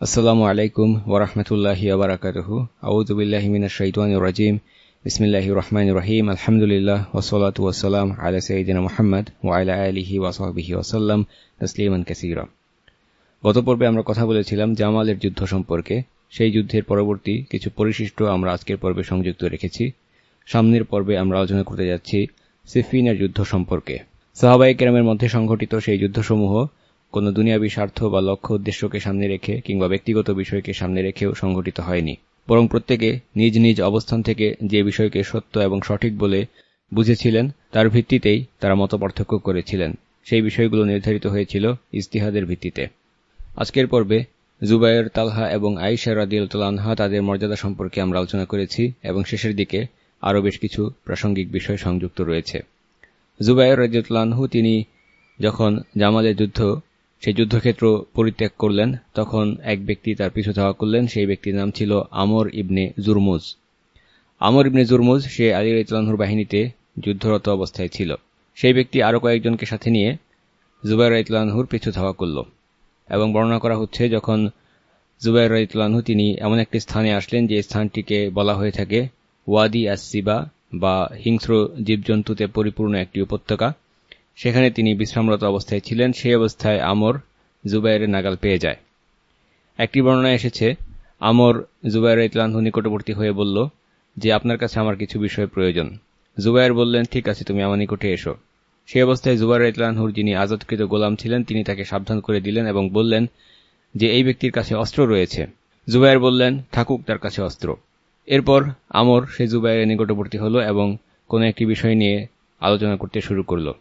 আসসালামু আলাইকুম ওরহমতুল্লাহি আবরাকাতহু আউজুবিল্লাহিমিনাশাইতানির বিসমিল্লাহির রহমানির রহিম। আলহামদুলিল্লাহ ওসলাতু ওয়াসালাম আলা সাইয়্যিদিনা মুহাম্মদ ওয়া আলা আলিহি ওয়া সাহবিহি ওয়াসাল্লাম তাসলিমান কাসীরা। গত পর্বে আমরা কথা বলেছিলাম জামালের যুদ্ধ সম্পর্কে। সেই যুদ্ধের পরবর্তী কিছু পরিশিষ্ট আমরা আজকের পর্বে সংযুক্ত রেখেছি। সামনের পর্বে আমরা আলোচনা করতে যাচ্ছি সিফিনের যুদ্ধ সম্পর্কে। সাহাবাই কেরামের মধ্যে সংঘটিত সেই যুদ্ধসমূহ কোনো দুনিয়াবী স্বার্থ বা লক্ষ্য উদ্দেশ্যকে সামনে রেখে কিংবা ব্যক্তিগত বিষয়কে সামনে রেখেও সংঘটিত হয়নি। বরং প্রত্যেকে নিজ নিজ অবস্থান থেকে যে বিষয়কে সত্য এবং সঠিক বলে বুঝেছিলেন, তার ভিত্তিতেই তারা মত পার্থক্য করেছিলেন। সেই বিষয়গুলো নির্ধারিত হয়েছিল ইস্তিহাদের ভিত্তিতে। আজকের পর্বে জুবাইর, তালহা এবং আইসা রাদিউল্লাহা তাদের মর্যাদা সম্পর্কে আমরা আলোচনা করেছি এবং শেষের দিকে আরও বেশ কিছু প্রাসঙ্গিক বিষয় সংযুক্ত রয়েছে। জুবাইর রাজিউল্লাহু তিনি যখন জামালের যুদ্ধ সেই যুদ্ধক্ষেত্র পরিত্যাগ করলেন, তখন এক ব্যক্তি তার পিছু ধাওয়া করলেন, সেই ব্যক্তির নাম ছিল আমর ইবনে জুরমুজ। আমর ইবনে জুরমুজ, সে আলী রাইতলানহুর বাহিনীতে যুদ্ধরত অবস্থায় ছিল। সেই ব্যক্তি আরও কয়েকজনকে সাথে নিয়ে জুবাইর রাইতলানহুর পিছু ধাওয়া করল এবং বর্ণনা করা হচ্ছে, যখন জুবাইর রাইতলানহু তিনি এমন একটি স্থানে আসলেন যে স্থানটিকে বলা হয়ে থাকে ওয়াদি আসিবা বা হিংস্র জীবজন্তুতে পরিপূর্ণ একটি উপত্যকা। সেখানে তিনি বিশ্রামরত অবস্থায় ছিলেন, সেই অবস্থায় আমর জুবাইরের নাগাল পেয়ে যায়। একটি বর্ণনা এসেছে, আমর জুবাইর ইতলানহু নিকটবর্তী হয়ে বলল, যে আপনার কাছে আমার কিছু বিষয় প্রয়োজন। জুবাইর বললেন, ঠিক আছে, তুমি আমার নিকটে এসো। সেই অবস্থায় জুবাইর ইতলানহুর যিনি আজাদকৃত গোলাম ছিলেন, তিনি তাকে সাবধান করে দিলেন এবং বললেন, যে এই ব্যক্তির কাছে অস্ত্র রয়েছে। জুবাইর বললেন, থাকুক, তার কাছে অস্ত্র। এরপর আমর সে জুবাইরের নিকটবর্তী হল এবং কোনো একটি বিষয় নিয়ে আলোচনা করতে শুরু করল।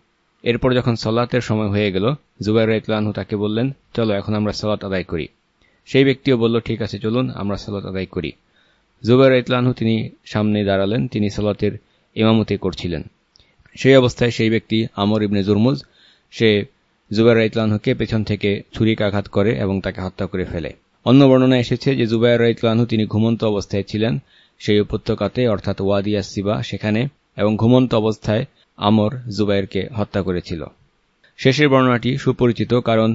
এরপর যখন সলাতের সময় হয়ে গেল, জুবাইর ইতলানহু তাকে বললেন, চলো, এখন আমরা সলাত আদায় করি। সেই ব্যক্তিও বলল, ঠিক আছে, চলুন, আমরা সলাত আদায় করি। জুবাইর ইতলানহু তিনি সামনে দাঁড়ালেন, তিনি সলাতের ইমামতি করছিলেন। সেই অবস্থায় সেই ব্যক্তি আমর ইবনে জুরমুজ, সে জুবাইর ইতলানহুকে পেছন থেকে ছুরিকাঘাত করে এবং তাকে হত্যা করে ফেলে। অন্য বর্ণনা এসেছে যে, জুবাইর ইতলানহু তিনি ঘুমন্ত অবস্থায় ছিলেন, সেই উপত্যকাতে, অর্থাৎ ওয়াদিয়া সিবা, সেখানে এবং ঘুমন্ত অবস্থায় আমর জুবাইরকে হত্যা করেছিল। শেষের বর্ণনাটি সুপরিচিত কারণ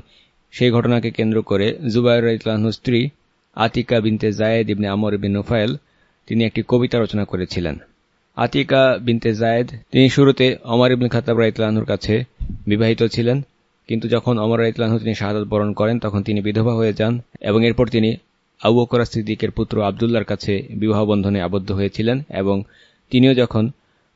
সেই ঘটনাকে কেন্দ্র করে জুবাইর ইতলানহুর স্ত্রী আতিকা বিনতে জায়েদ ইবনে আমর বিন নোফায়েল তিনি একটি কবিতা রচনা করেছিলেন। আতিকা বিনতে জায়েদ তিনি শুরুতে অমর ইবনে খাতাব রাইতলানহুর কাছে বিবাহিত ছিলেন, কিন্তু যখন অমর রাইতলানহু তিনি শাহাদত বরণ করেন, তখন তিনি বিধবা হয়ে যান এবং এরপর তিনি আবু বকরা সিদ্দিকের পুত্র আবদুল্লার কাছে বিবাহ বন্ধনে আবদ্ধ হয়েছিলেন এবং তিনিও যখন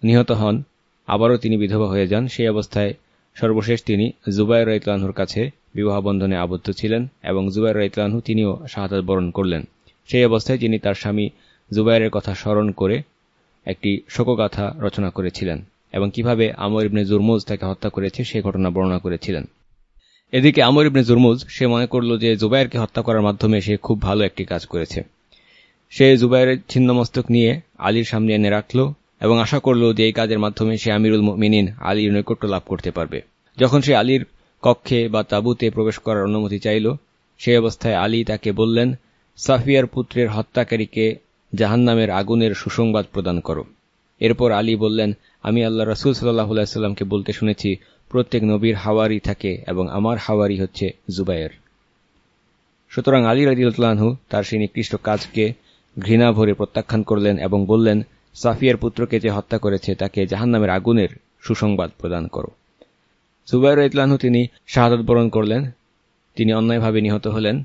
নিহত হন আবারও তিনি বিধবা হয়ে যান। সেই অবস্থায় সর্বশেষ তিনি জুবাইর রাইতলানহুর কাছে বিবাহ বন্ধনে আবদ্ধ ছিলেন এবং জুবাইর রাইতলানহু তিনিও শাহাদ বরণ করলেন। সেই অবস্থায় তিনি তার স্বামী জুবাইরের কথা স্মরণ করে একটি শোকগাথা রচনা করেছিলেন এবং কীভাবে আমর ইবনে জুরমুজ তাকে হত্যা করেছে সে ঘটনা বর্ণনা করেছিলেন। এদিকে আমর ইবনে জুরমুজ, সে মনে করল যে জুবাইরকে হত্যা করার মাধ্যমে সে খুব ভালো একটি কাজ করেছে। সে জুবাইরের ছিন্নমস্তক নিয়ে আলীর সামনে এনে রাখল এবং আশা করল যে এই কাজের মাধ্যমে সে আমিরুল মিনিন আলীর নৈকট্য লাভ করতে পারবে। যখন সে আলীর কক্ষে বা তাবুতে প্রবেশ করার অনুমতি চাইল সেই অবস্থায় আলী তাকে বললেন, সাফিয়ার পুত্রের হত্যাকারীকে জাহান্নামের আগুনের সুসংবাদ প্রদান করো। এরপর আলী বললেন, আমি আল্লাহ রসুল সাল্লাহ সাল্লামকে বলতে শুনেছি, প্রত্যেক নবীর হাওয়ারি থাকে এবং আমার হাওয়ারি হচ্ছে জুবাইয়ের সুতরাং আলী রাজিউল্লাহু তার সেই নিকৃষ্ট কাজকে ঘৃণা ভরে প্রত্যাখ্যান করলেন এবং বললেন সাফিয়ার পুত্রকে যে হত্যা করেছে, তাকে জাহান্নামের আগুনের সুসংবাদ প্রদান করো। সুবাইর ইতলানহু তিনি শাহাদত বরণ করলেন। তিনি অন্যায়ভাবে নিহত হলেন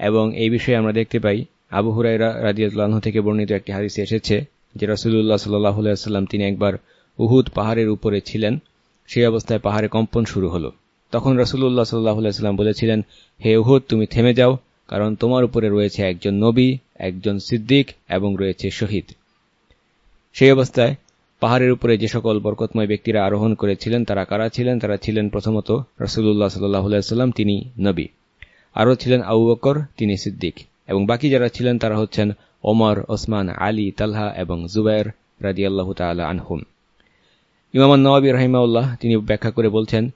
এবং এই বিষয়ে আমরা দেখতে পাই, আবু হুরাইরা রাজিউল্লাহ থেকে বর্ণিত একটি হাদিসে এসেছে যে রসুল্লাহ সাল্লাম তিনি একবার উহুদ পাহাড়ের উপরে ছিলেন। সেই অবস্থায় পাহাড়ে কম্পন শুরু হলো। তখন রসুল্লাহ সাল্লাহ সাল্লাম বলেছিলেন, হে উহুদ, তুমি থেমে যাও, কারণ তোমার উপরে রয়েছে একজন নবী, একজন সিদ্দিক এবং রয়েছে শহীদ। সেই অবস্থায় পাহাড়ের উপরে যে সকল বরকতময় ব্যক্তিরা আরোহণ করেছিলেন, তারা কারা ছিলেন? তারা ছিলেন প্রথমত রসুল্লাহ সাল্লাম তিনি নবী। আরও ছিলেন আবু বকর, তিনি সিদ্দিক। এবং বাকি যারা ছিলেন, তারা হচ্ছেন ওমর, ওসমান, আলী, তালহা এবং জুবাইর রাজি আল্লাহ তালা আনহুম। ইমাম নওয়াবী রহিমাউল্লাহ তিনি ব্যাখ্যা করে বলছেন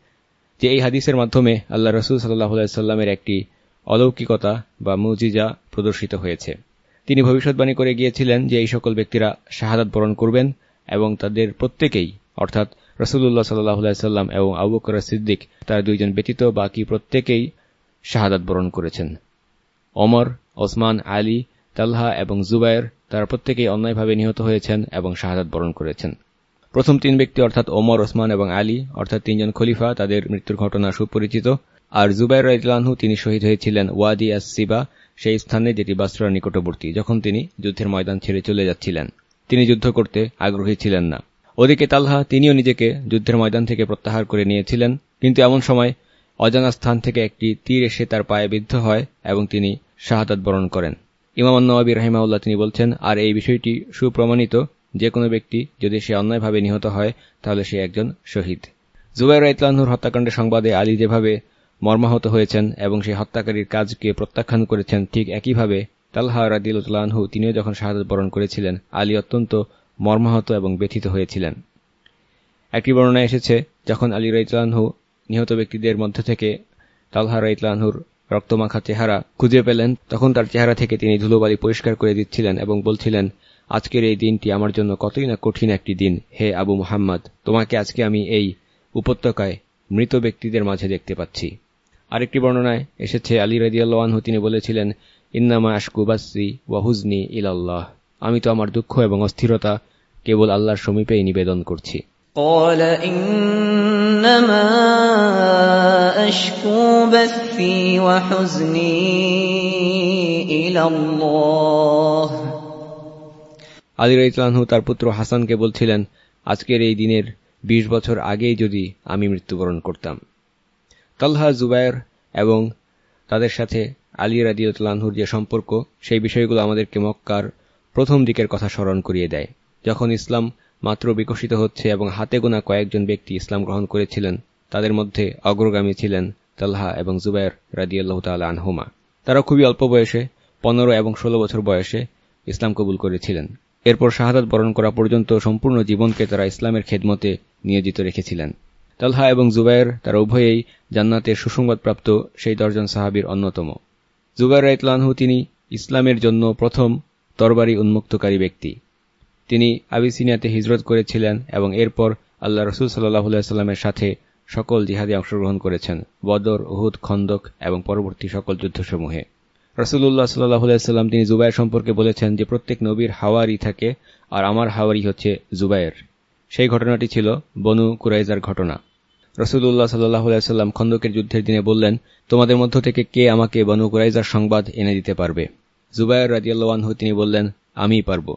যে, এই হাদিসের মাধ্যমে আল্লাহ রসুল সাল্লাহ সাল্লামের একটি অলৌকিকতা বা মুজিজা প্রদর্শিত হয়েছে। তিনি ভবিষ্যৎবাণী করে গিয়েছিলেন যে এই সকল ব্যক্তিরা শাহাদাত বরণ করবেন এবং তাদের প্রত্যেকেই, অর্থাৎ রসুল্লাহ সাল্লাহ সাল্লাম এবং আবুকর সিদ্দিক, তার দুইজন ব্যতীত বাকি প্রত্যেকেই শাহাদাত বরণ করেছেন। ওমর, ওসমান, আলী, তালহা এবং জুবায়ের, তারা প্রত্যেকেই অন্যায়ভাবে নিহত হয়েছেন এবং শাহাদাত বরণ করেছেন। প্রথম তিন ব্যক্তি, অর্থাৎ ওমর, ওসমান এবং আলী, অর্থাৎ তিনজন খলিফা, তাদের মৃত্যুর ঘটনা সুপরিচিত। আর জুবাইর রাইতলানহু তিনি শহীদ হয়েছিলেন ওয়াদি আস সিবা সেই স্থানে যেটি বাসরার নিকটবর্তী, যখন তিনি যুদ্ধের ময়দান ছেড়ে চলে যাচ্ছিলেন, তিনি যুদ্ধ করতে আগ্রহী ছিলেন না। ওদিকে তালহা তিনিও নিজেকে যুদ্ধের ময়দান থেকে প্রত্যাহার করে নিয়েছিলেন, কিন্তু এমন সময় অজানা স্থান থেকে একটি তীর এসে তার পায়ে বিদ্ধ হয় এবং তিনি শাহাদাত বরণ করেন। ইমাম নওয়াবী রাহিমাউল্লাহ তিনি বলছেন, আর এই বিষয়টি সুপ্রমাণিত, যে কোনো ব্যক্তি যদি সে অন্যায়ভাবে নিহত হয়, তাহলে সে একজন শহীদ। জুবাইর ইতলানহুর হত্যাকাণ্ডের সংবাদে আলী যেভাবে মর্মাহত হয়েছেন এবং সেই হত্যাকারীর কাজকে প্রত্যাখ্যান করেছেন ঠিক একইভাবে তালহা রাদিউল্লাহু তিনিও যখন শাহাদত বরণ করেছিলেন, আলী অত্যন্ত মর্মাহত এবং ব্যথিত হয়েছিলেন। একটি বর্ণনা এসেছে, যখন আলী রাইতলানহু নিহত ব্যক্তিদের মধ্য থেকে তালহা রাইতলানহুর রক্তমাখা চেহারা খুঁজে পেলেন, তখন তার চেহারা থেকে তিনি ধুলোবালি পরিষ্কার করে দিচ্ছিলেন এবং বলছিলেন, আজকের এই দিনটি আমার জন্য কতই না কঠিন একটি দিন, হে আবু মুহাম্মদ, তোমাকে আজকে আমি এই উপত্যকায় মৃত ব্যক্তিদের মাঝে দেখতে পাচ্ছি। আরেকটি বর্ণনায় এসেছে আলী রাজিয়াল্লাহু তিনি বলেছিলেন ইন্নামা আশকুবাসি ওয়াহুজনি ইলাল্লাহ আমি তো আমার দুঃখ এবং অস্থিরতা কেবল আল্লাহর সমীপেই নিবেদন করছি قال إنما أشكو بثي وحزني إلى الله আলী রাইতলানহু তার পুত্র হাসানকে বলছিলেন আজকের এই দিনের ২০ বছর আগেই যদি আমি মৃত্যুবরণ করতাম তালহা, জুবায়ের এবং তাদের সাথে আলী রাদিউতলানহুর যে সম্পর্ক, সেই বিষয়গুলো আমাদেরকে মক্কার প্রথম দিকের কথা স্মরণ করিয়ে দেয়। যখন ইসলাম মাত্র বিকশিত হচ্ছে এবং হাতে গোনা কয়েকজন ব্যক্তি ইসলাম গ্রহণ করেছিলেন, তাদের মধ্যে অগ্রগামী ছিলেন তালহা এবং জুবায়ের রাদিয়াল্লাহ তাল আনহুমা। তারা খুবই অল্প বয়সে, পনেরো এবং ষোলো বছর বয়সে ইসলাম কবুল করেছিলেন। এরপর শাহাদাত বরণ করা পর্যন্ত সম্পূর্ণ জীবনকে তারা ইসলামের খেদমতে নিয়োজিত রেখেছিলেন। তালহা এবং জুবায়ের তারা উভয়েই জান্নাতের সুসংবাদপ্রাপ্ত সেই দশজন সাহাবির অন্যতম। জুবাইর রাইতলানহু তিনি ইসলামের জন্য প্রথম তরবারি উন্মুক্তকারী ব্যক্তি। তিনি আবিসিনিয়াতে হিজরত করেছিলেন এবং এরপর আল্লাহ রসুল সাল্লাহ সাল্লামের সাথে সকল জিহাদে অংশগ্রহণ করেছেন, বদর, উহুদ, খন্দক এবং পরবর্তী সকল যুদ্ধসমূহে। রসুল্লাহ সাল্লাহ সাল্লাম তিনি জুবাইর সম্পর্কে বলেছেন যে প্রত্যেক নবীর হাওয়ারি থাকে আর আমার হাওয়ারি হচ্ছে জুবাইর। সেই ঘটনাটি ছিল বনু কুরাইজার ঘটনা। রসুল্লাহ সাল্লাহ সাল্লাম খন্দকের যুদ্ধের দিনে বললেন, তোমাদের মধ্য থেকে কে আমাকে বনু কুরাইজার সংবাদ এনে দিতে পারবে? জুবাইর রাজিয়াল্লাহু তিনি বললেন, আমিই পারব।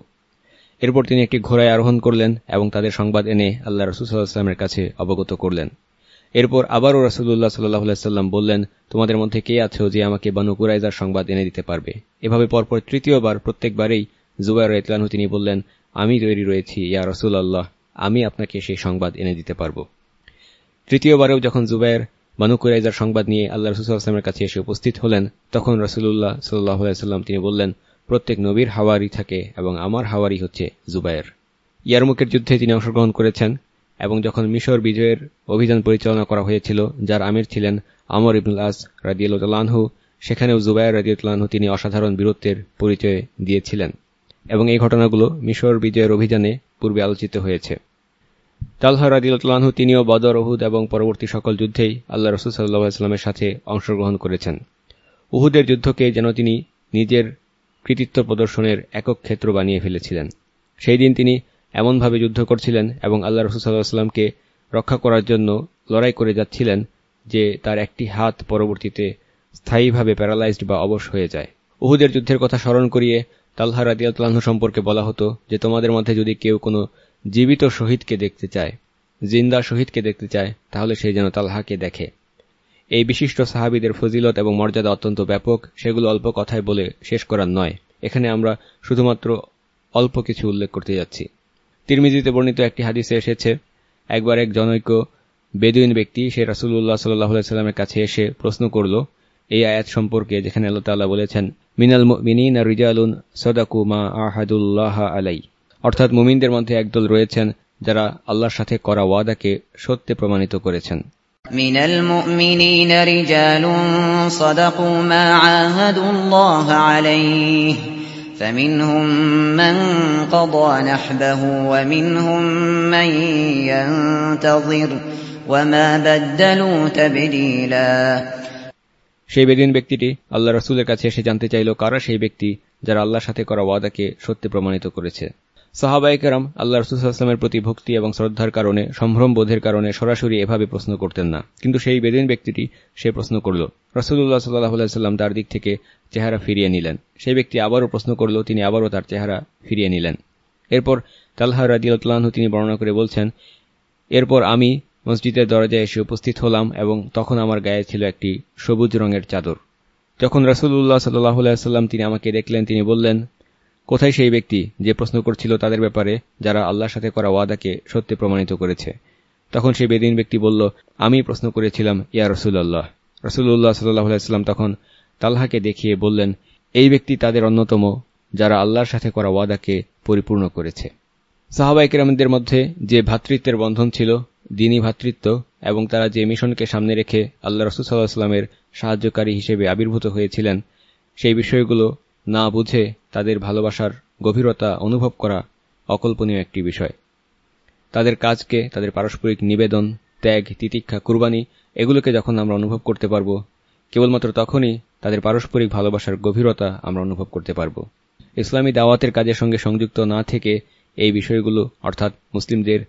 এরপর তিনি একটি ঘোড়ায় আরোহণ করলেন এবং তাদের সংবাদ এনে আল্লাহ রসুল সাল্লাহামের কাছে অবগত করলেন। এরপর আবারও রসুল্লাহ সাল্লাহ সাল্লাম বললেন, তোমাদের মধ্যে কে আছো যে আমাকে বানু কুরাইজার সংবাদ এনে দিতে পারবে? এভাবে পরপর তৃতীয়বার প্রত্যেকবারেই জুবাইর ইতলানহু তিনি বললেন, আমি তৈরি রয়েছি, ইয়া রসুল আল্লাহ আমি আপনাকে সেই সংবাদ এনে দিতে পারব। তৃতীয়বারেও যখন জুবাইর বানু কুরাইজার সংবাদ নিয়ে আল্লাহ রসুলামের কাছে এসে উপস্থিত হলেন, তখন রসুল্লাহ সাল্লাহ সাল্লাম তিনি বললেন, প্রত্যেক নবীর হাওয়ারি থাকে এবং আমার হাওয়ারি হচ্ছে জুবায়ের ইয়ারমুকের যুদ্ধে তিনি অংশগ্রহণ করেছেন এবং যখন মিশর বিজয়ের অভিযান পরিচালনা করা হয়েছিল, যার আমির ছিলেন আমর ইবনুল আস রাজিউল্লাহু সেখানেও জুবায়ের রাজিউল্লাহু তিনি অসাধারণ বীরত্বের পরিচয় দিয়েছিলেন। এবং এই ঘটনাগুলো মিশর বিজয়ের অভিযানে পূর্বে আলোচিত হয়েছে। তালহা রাজিউল্লাহু তিনিও বদর, উহুদ এবং পরবর্তী সকল যুদ্ধেই আল্লাহ রসুল সাল্লাহামের সাথে অংশগ্রহণ করেছেন। উহুদের যুদ্ধকে যেন তিনি নিজের কৃতিত্ব প্রদর্শনের একক ক্ষেত্র বানিয়ে ফেলেছিলেন। সেই দিন তিনি এমনভাবে যুদ্ধ করছিলেন এবং আল্লাহ রসুল সাল্লাহামকে রক্ষা করার জন্য লড়াই করে যাচ্ছিলেন যে তার একটি হাত পরবর্তীতে স্থায়ীভাবে প্যারালাইজড বা অবশ হয়ে যায়। উহুদের যুদ্ধের কথা স্মরণ করিয়ে তালহা রাদিয়াল্লাহ সম্পর্কে বলা হতো যে তোমাদের মধ্যে যদি কেউ কোনো জীবিত শহীদকে দেখতে চায়, জিন্দা শহীদকে দেখতে চায়, তাহলে সে যেন তালহাকে দেখে। এই বিশিষ্ট সাহাবিদের ফজিলত এবং মর্যাদা অত্যন্ত ব্যাপক, সেগুলো অল্প কথায় বলে শেষ করার নয়। এখানে আমরা শুধুমাত্র অল্প কিছু উল্লেখ করতে যাচ্ছি। তিরমিজিতে বর্ণিত একটি হাদিসে এসেছে, একবার এক জনৈক বেদুইন ব্যক্তি, সে রাসুল্লাহ সাল্লাহ সাল্লামের কাছে এসে প্রশ্ন করল, এই আয়াত সম্পর্কে যেখানে আল্লাহ তাল্লাহ বলেছেন মিনাল মিনিন রিজালুন সদাকু মা আহাদুল্লাহ আলাই অর্থাৎ মুমিনদের মধ্যে একদল রয়েছেন যারা আল্লাহর সাথে করা ওয়াদাকে সত্যে প্রমাণিত করেছেন من المؤمنين رجال صدقوا ما عاهدوا الله عليه فمنهم من قضى نحبه ومنهم من ينتظر وما بدلوا تبديلا সেই বেদিন ব্যক্তিটি আল্লাহ রসুলের কাছে এসে জানতে চাইল, কারা সেই ব্যক্তি যারা আল্লাহর সাথে করা ওয়াদাকে সত্যি প্রমাণিত করেছে? সাহাবাইকেরাম আল্লাহ রসুলামের প্রতি ভক্তি এবং শ্রদ্ধার কারণে, সম্ভ্রম বোধের কারণে সরাসরি এভাবে প্রশ্ন করতেন না। কিন্তু সেই বেদিন ব্যক্তিটি সে প্রশ্ন করল। রসুল্লাহ সাল্লাহ সাল্লাম তার দিক থেকে চেহারা ফিরিয়ে নিলেন। সেই ব্যক্তি আবারও প্রশ্ন করল, তিনি আবারও তার চেহারা ফিরিয়ে নিলেন। এরপর তাল্লাহ রাজিউল্লাহু তিনি বর্ণনা করে বলছেন, এরপর আমি মসজিদের দরজায় এসে উপস্থিত হলাম এবং তখন আমার গায়ে ছিল একটি সবুজ রঙের চাদর। যখন রসুল্লাহ সাল্লাহ সাল্লাম তিনি আমাকে দেখলেন, তিনি বললেন, কোথায় সেই ব্যক্তি যে প্রশ্ন করছিল তাদের ব্যাপারে, যারা আল্লাহর সাথে করা ওয়াদাকে সত্যি প্রমাণিত করেছে? তখন সেই বেদিন ব্যক্তি বলল, আমি প্রশ্ন করেছিলাম, ইয়া রসুল্লাহ রসুল্লাহ সাল্লাম তখন তাল্লাহাকে দেখিয়ে বললেন, এই ব্যক্তি তাদের অন্যতম, যারা আল্লাহর সাথে করা ওয়াদাকে পরিপূর্ণ করেছে। সাহাবাইকেরামদের মধ্যে যে ভ্রাতৃত্বের বন্ধন ছিল দিনী ভ্রাতৃত্ব এবং তারা যে মিশনকে সামনে রেখে আল্লাহ রসুল সাল্লাহামের সাহায্যকারী হিসেবে আবির্ভূত হয়েছিলেন, সেই বিষয়গুলো না বুঝে তাদের ভালোবাসার গভীরতা অনুভব করা অকল্পনীয় একটি বিষয়। তাদের কাজকে, তাদের পারস্পরিক নিবেদন, ত্যাগ, তিতিক্ষা, কুরবানি, এগুলোকে যখন আমরা অনুভব করতে পারব, কেবলমাত্র তখনই তাদের পারস্পরিক ভালোবাসার গভীরতা আমরা অনুভব করতে পারব। ইসলামী দাওয়াতের কাজের সঙ্গে সংযুক্ত না থেকে এই বিষয়গুলো, অর্থাৎ মুসলিমদের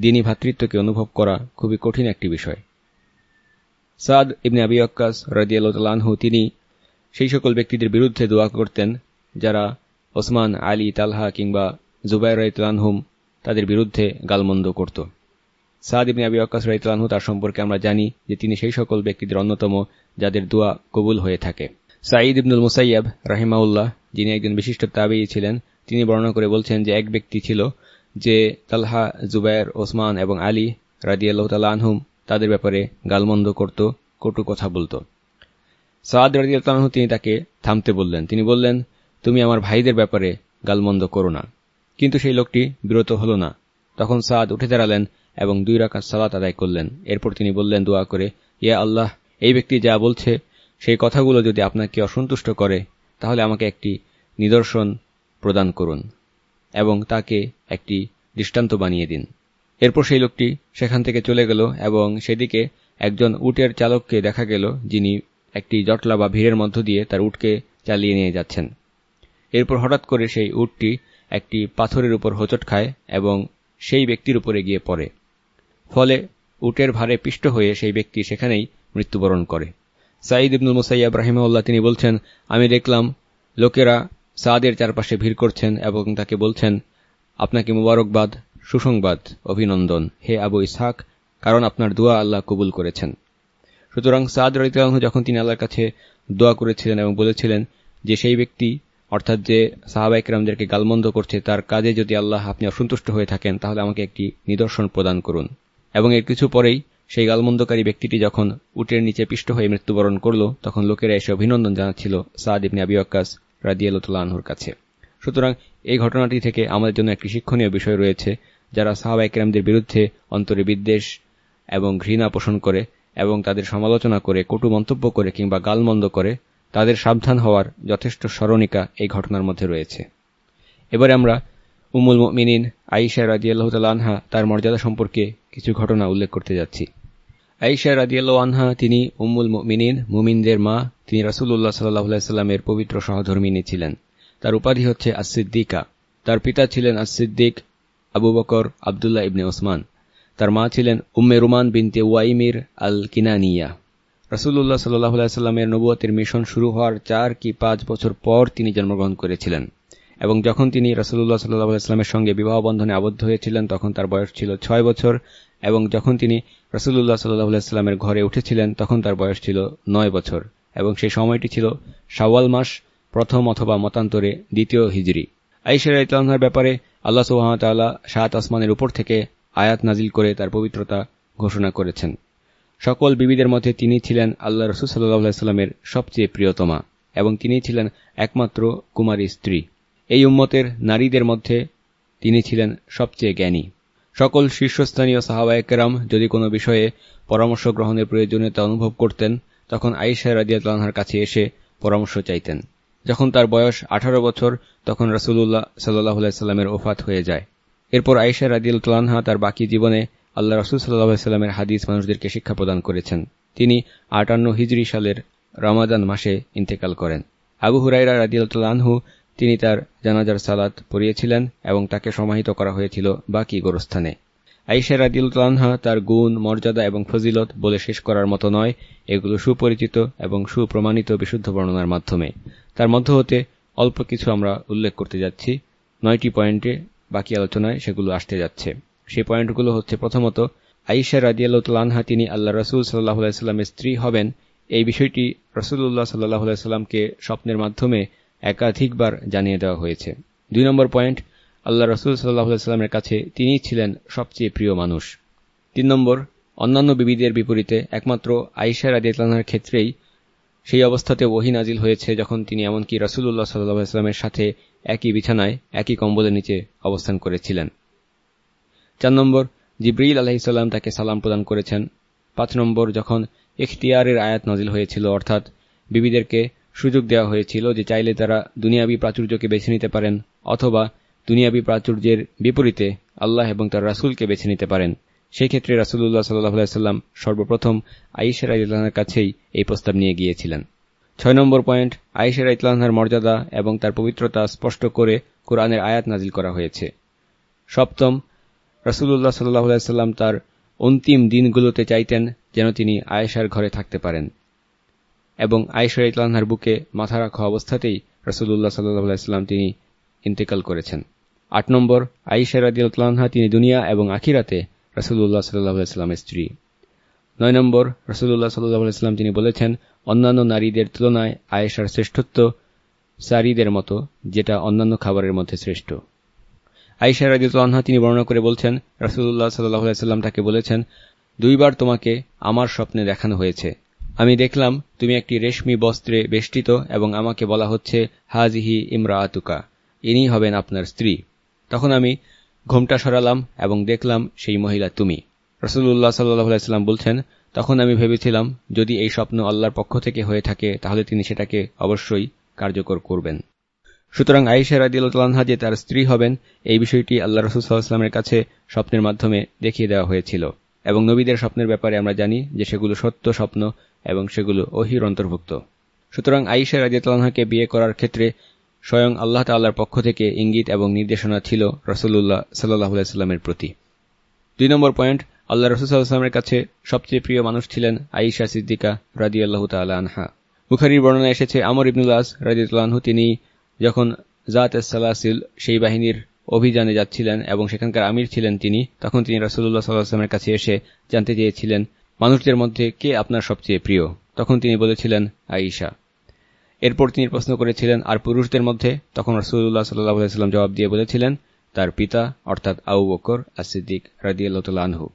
দিনী ভাতৃত্বকে অনুভব করা খুবই কঠিন একটি বিষয়। সাদ ইবনে আবি আক্কাস রাজিয়ালহু তিনি সেই সকল ব্যক্তিদের বিরুদ্ধে দোয়া করতেন, যারা ওসমান, আলী, তালহা কিংবা জুবাইর রাইতলানহুম তাদের বিরুদ্ধে গালমন্দ করত। সাদ ইবনে আবি আক্কাস রাইতলানহু তার সম্পর্কে আমরা জানি যে তিনি সেই সকল ব্যক্তিদের অন্যতম যাদের দোয়া কবুল হয়ে থাকে। সাঈদ ইবনুল মুসাইয়াব রাহিমাউল্লাহ যিনি একজন বিশিষ্ট তাবেই ছিলেন, তিনি বর্ণনা করে বলছেন যে এক ব্যক্তি ছিল যে তালহা, জুবায়ের, ওসমান এবং আলী রাজিয়াল্লাহ তাল্লাহ আনহুম তাদের ব্যাপারে গালমন্দ করত, কটু কথা বলত। সাদ রাজিয়াল্লাহ তিনি তাকে থামতে বললেন। তিনি বললেন, তুমি আমার ভাইদের ব্যাপারে গালমন্দ করো না। কিন্তু সেই লোকটি বিরত হল না। তখন সাদ উঠে দাঁড়ালেন এবং দুই রাকাত সালাত আদায় করলেন। এরপর তিনি বললেন দোয়া করে, ইয়া আল্লাহ, এই ব্যক্তি যা বলছে, সেই কথাগুলো যদি আপনাকে অসন্তুষ্ট করে, তাহলে আমাকে একটি নিদর্শন প্রদান করুন। এবং তাকে একটি দৃষ্টান্ত বানিয়ে দিন। এরপর সেই লোকটি সেখান থেকে চলে গেল এবং সেদিকে একজন উটের চালককে দেখা গেল, যিনি একটি জটলা বা ভিড়ের মধ্য দিয়ে তার উটকে চালিয়ে নিয়ে যাচ্ছেন। এরপর হঠাৎ করে সেই উটটি একটি পাথরের উপর হোঁচট খায় এবং সেই ব্যক্তির উপরে গিয়ে পড়ে। ফলে উটের ভারে পিষ্ট হয়ে সেই ব্যক্তি সেখানেই মৃত্যুবরণ করে। সাঈদ ইবনুল মুসাইয়াব রাহিমউল্লাহ তিনি বলছেন, আমি দেখলাম লোকেরা সাদের চারপাশে ভিড় করছেন এবং তাকে বলছেন, আপনাকে মুবারকবাদ, সুসংবাদ, অভিনন্দন। হে আবু ইসহাক, কারণ আপনার দোয়া আল্লাহ কবুল করেছেন। সুতরাং সাদ রহিতাহ যখন তিনি আল্লাহর কাছে দোয়া করেছিলেন এবং বলেছিলেন যে সেই ব্যক্তি, অর্থাৎ যে সাহাবাইকরামদেরকে গালমন্দ করছে, তার কাজে যদি আল্লাহ আপনি অসন্তুষ্ট হয়ে থাকেন, তাহলে আমাকে একটি নিদর্শন প্রদান করুন। এবং এর কিছু পরেই সেই গালমন্দকারী ব্যক্তিটি যখন উটের নিচে পিষ্ট হয়ে মৃত্যুবরণ করল, তখন লোকেরা এসে অভিনন্দন জানাচ্ছিল সাদ ইবনে আবি আক্কাস রাদিয়ালুল্লাহর কাছে। সুতরাং এই ঘটনাটি থেকে আমাদের জন্য একটি শিক্ষণীয় বিষয় রয়েছে, যারা সাহাবা একরামদের বিরুদ্ধে অন্তরে বিদ্বেষ এবং ঘৃণা পোষণ করে এবং তাদের সমালোচনা করে, কটু মন্তব্য করে কিংবা গালমন্দ করে, তাদের সাবধান হওয়ার যথেষ্ট স্মরণিকা এই ঘটনার মধ্যে রয়েছে। এবারে আমরা উমুল মিনিন আইসা রাজিয়াল্লাহ আনহা তার মর্যাদা সম্পর্কে কিছু ঘটনা উল্লেখ করতে যাচ্ছি। আইসা রাজিয়াল্লাহ আনহা, তিনি উম্মুল মিনিন মুমিনদের মা, তিনি রাসুল্লাহ সাল্লাহ সাল্লামের পবিত্র সহধর্মিনী ছিলেন। তার উপাধি হচ্ছে আসিদ্দিকা তার পিতা ছিলেন আসিদ্দিক আবু বকর আবদুল্লাহ ইবনে ওসমান। তার মা ছিলেন উম্মে রুমান বিনতে ওয়াইমির আল কিনানিয়া রাসুল্লাহ সাল্লাহ সাল্লামের নবুয়তের মিশন শুরু হওয়ার চার কি পাঁচ বছর পর তিনি জন্মগ্রহণ করেছিলেন। এবং যখন তিনি রাসুল্লাহ সাল্লাহ সাল্লামের সঙ্গে বিবাহ বন্ধনে আবদ্ধ হয়েছিলেন, তখন তার বয়স ছিল ছয় বছর। এবং যখন তিনি রাসুল্লাহ সাল্লাহ সাল্লামের ঘরে উঠেছিলেন, তখন তার বয়স ছিল নয় বছর, এবং সেই সময়টি ছিল শাওয়াল মাস প্রথম অথবা মতান্তরে দ্বিতীয় হিজড়ি আইসার ইতলাহার ব্যাপারে আল্লাহ সুহামতাল্লাহ সাত আসমানের উপর থেকে আয়াত নাজিল করে তার পবিত্রতা ঘোষণা করেছেন। সকল বিবিদের মধ্যে তিনি ছিলেন আল্লাহ রসুল সাল্লাহ সাল্লামের সবচেয়ে প্রিয়তমা, এবং তিনি ছিলেন একমাত্র কুমারী স্ত্রী। এই উম্মতের নারীদের মধ্যে তিনি ছিলেন সবচেয়ে জ্ঞানী। সকল শীর্ষস্থানীয় সাহাবায়কেরাম যদি কোনো বিষয়ে পরামর্শ গ্রহণের প্রয়োজনীয়তা অনুভব করতেন, তখন আইসা রাজিয়াতলানহার কাছে এসে পরামর্শ চাইতেন। যখন তার বয়স আঠারো বছর, তখন রাসুল্লাহ সাল্লাহ সাল্লামের ওফাত হয়ে যায়। এরপর আইসা রাজিউল্লাহা তার বাকি জীবনে আল্লাহ রসুল সাল্লাহ সাল্লামের হাদিস মানুষদেরকে শিক্ষা প্রদান করেছেন। তিনি আটান্ন হিজড়ি সালের রমাদান মাসে ইন্তেকাল করেন। আবু হুরাইরা রাদিউল্লাহু তিনি তার জানাজার সালাত পড়িয়েছিলেন এবং তাকে সমাহিত করা হয়েছিল বাকি গোরস্থানে। আইসা রাদিউল্লাহা তার গুণ, মর্যাদা এবং ফজিলত বলে শেষ করার মতো নয়, এগুলো সুপরিচিত এবং সুপ্রমাণিত বিশুদ্ধ বর্ণনার মাধ্যমে। তার মধ্য হতে অল্প কিছু আমরা উল্লেখ করতে যাচ্ছি। নয়টি পয়েন্টে বাকি আলোচনায় সেগুলো আসতে যাচ্ছে। সেই পয়েন্টগুলো হচ্ছে প্রথমত আইসা রাদিয়াল্লাহা তিনি আল্লাহ রসুল সাল্লাহ সাল্লামের স্ত্রী হবেন। এই বিষয়টি রসুল্লাহ সাল্লাহ সাল্লামকে স্বপ্নের মাধ্যমে একাধিকবার জানিয়ে দেওয়া হয়েছে। দুই নম্বর পয়েন্ট, আল্লাহ রসুল সাল্লাহ সাল্লামের কাছে তিনি ছিলেন সবচেয়ে প্রিয় মানুষ। তিন নম্বর, অন্যান্য বিবিদের বিপরীতে একমাত্র আইসা রাদিয়ার ক্ষেত্রেই সেই অবস্থাতে ওহি নাজিল হয়েছে যখন তিনি এমনকি রসুল্লাহ সাল্লামের সাথে একই বিছানায়, একই কম্বলের নিচে অবস্থান করেছিলেন। চার নম্বর জিব্রিল আলাহিসাল্লাম তাকে সালাম প্রদান করেছেন। পাঁচ নম্বর, যখন ইখতিয়ারের আয়াত নাজিল হয়েছিল, অর্থাৎ বিবিদেরকে সুযোগ দেওয়া হয়েছিল যে চাইলে তারা দুনিয়াবি প্রাচুর্যকে বেছে নিতে পারেন, অথবা দুনিয়াবি প্রাচুর্যের বিপরীতে আল্লাহ এবং তার রাসুলকে বেছে নিতে পারেন। সেই ক্ষেত্রে রাসুল্লাহ সাল্লাহাম সর্বপ্রথম আইসার ইতলাহার কাছেই এই প্রস্তাব নিয়ে গিয়েছিলেন। ছয় নম্বর পয়েন্ট আইসার ইতলাহার মর্যাদা এবং তার পবিত্রতা স্পষ্ট করে কোরআনের আয়াত নাজিল করা হয়েছে। সপ্তম রাসুল্লাহ সাল্লাহ সাল্লাম তার অন্তিম দিনগুলোতে চাইতেন যেন তিনি আয়েশার ঘরে থাকতে পারেন। এবং আয়েশা ইতলাহার বুকে মাথা রাখা অবস্থাতেই রসুল্লাহ সাল্লাম তিনি ইন্তেকাল করেছেন। আট নম্বর আইসা রাদিউল্লাহা তিনি দুনিয়া এবং আখিরাতে রসুল্লাহ সাল্লাহামের স্ত্রী। নয় নম্বর রসুল্লাহ সাল্লাহাম তিনি বলেছেন, অন্যান্য নারীদের তুলনায় আয়েশার শ্রেষ্ঠত্ব সারিদের মতো, যেটা অন্যান্য খাবারের মধ্যে শ্রেষ্ঠ। আইসা রাজিউল্লাহা তিনি বর্ণনা করে বলছেন রসুল্লাহ সাল্লাহাম তাকে বলেছেন, দুইবার তোমাকে আমার স্বপ্নে দেখানো হয়েছে আমি দেখলাম তুমি একটি রেশমি বস্ত্রে বেষ্টিত এবং আমাকে বলা হচ্ছে, হাজিহি ইমরা আতুকা ইনি হবেন আপনার স্ত্রী। তখন আমি ঘোমটা সরালাম এবং দেখলাম সেই মহিলা তুমি। রসুল্লাহ সাল্লাম বলছেন, তখন আমি ভেবেছিলাম, যদি এই স্বপ্ন আল্লাহর পক্ষ থেকে হয়ে থাকে, তাহলে তিনি সেটাকে অবশ্যই কার্যকর করবেন। সুতরাং আইসা রাদিউল্লাহা যে তার স্ত্রী হবেন, এই বিষয়টি আল্লাহ রসুল সাল্লাহামের কাছে স্বপ্নের মাধ্যমে দেখিয়ে দেওয়া হয়েছিল। এবং নবীদের স্বপ্নের ব্যাপারে আমরা জানি যে সেগুলো সত্য স্বপ্ন এবং সেগুলো অহির অন্তর্ভুক্ত। সুতরাং আইসা রাজিয়াতলাহাকে বিয়ে করার ক্ষেত্রে স্বয়ং আল্লাহ তাল্লার পক্ষ থেকে ইঙ্গিত এবং নির্দেশনা ছিল রসুল্লাহ সাল্লাহ সাল্লামের প্রতি। দুই নম্বর পয়েন্ট, আল্লাহ রসুল্লাহামের কাছে সবচেয়ে প্রিয় মানুষ ছিলেন আইসা সিদ্দিকা রাজি আল্লাহ আনহা। বুখারির বর্ণনা এসেছে, আমর ইবনুল্লাস রাজিউল্লাহু তিনি যখন জাত সালাসিল সেই বাহিনীর অভিযানে যাচ্ছিলেন এবং সেখানকার আমির ছিলেন তিনি, তখন তিনি রাসুল্লাহ সাল্লাহামের কাছে এসে জানতে চেয়েছিলেন মানুষদের মধ্যে কে আপনার সবচেয়ে প্রিয়? তখন তিনি বলেছিলেন আইসা এরপর তিনি প্রশ্ন করেছিলেন, আর পুরুষদের মধ্যে? তখন রসুল্লাহ সাল্লাহাম জবাব দিয়ে বলেছিলেন, তার পিতা, অর্থাৎ আউ বকর আসিদ্দিক রাজিয়াল্লাহু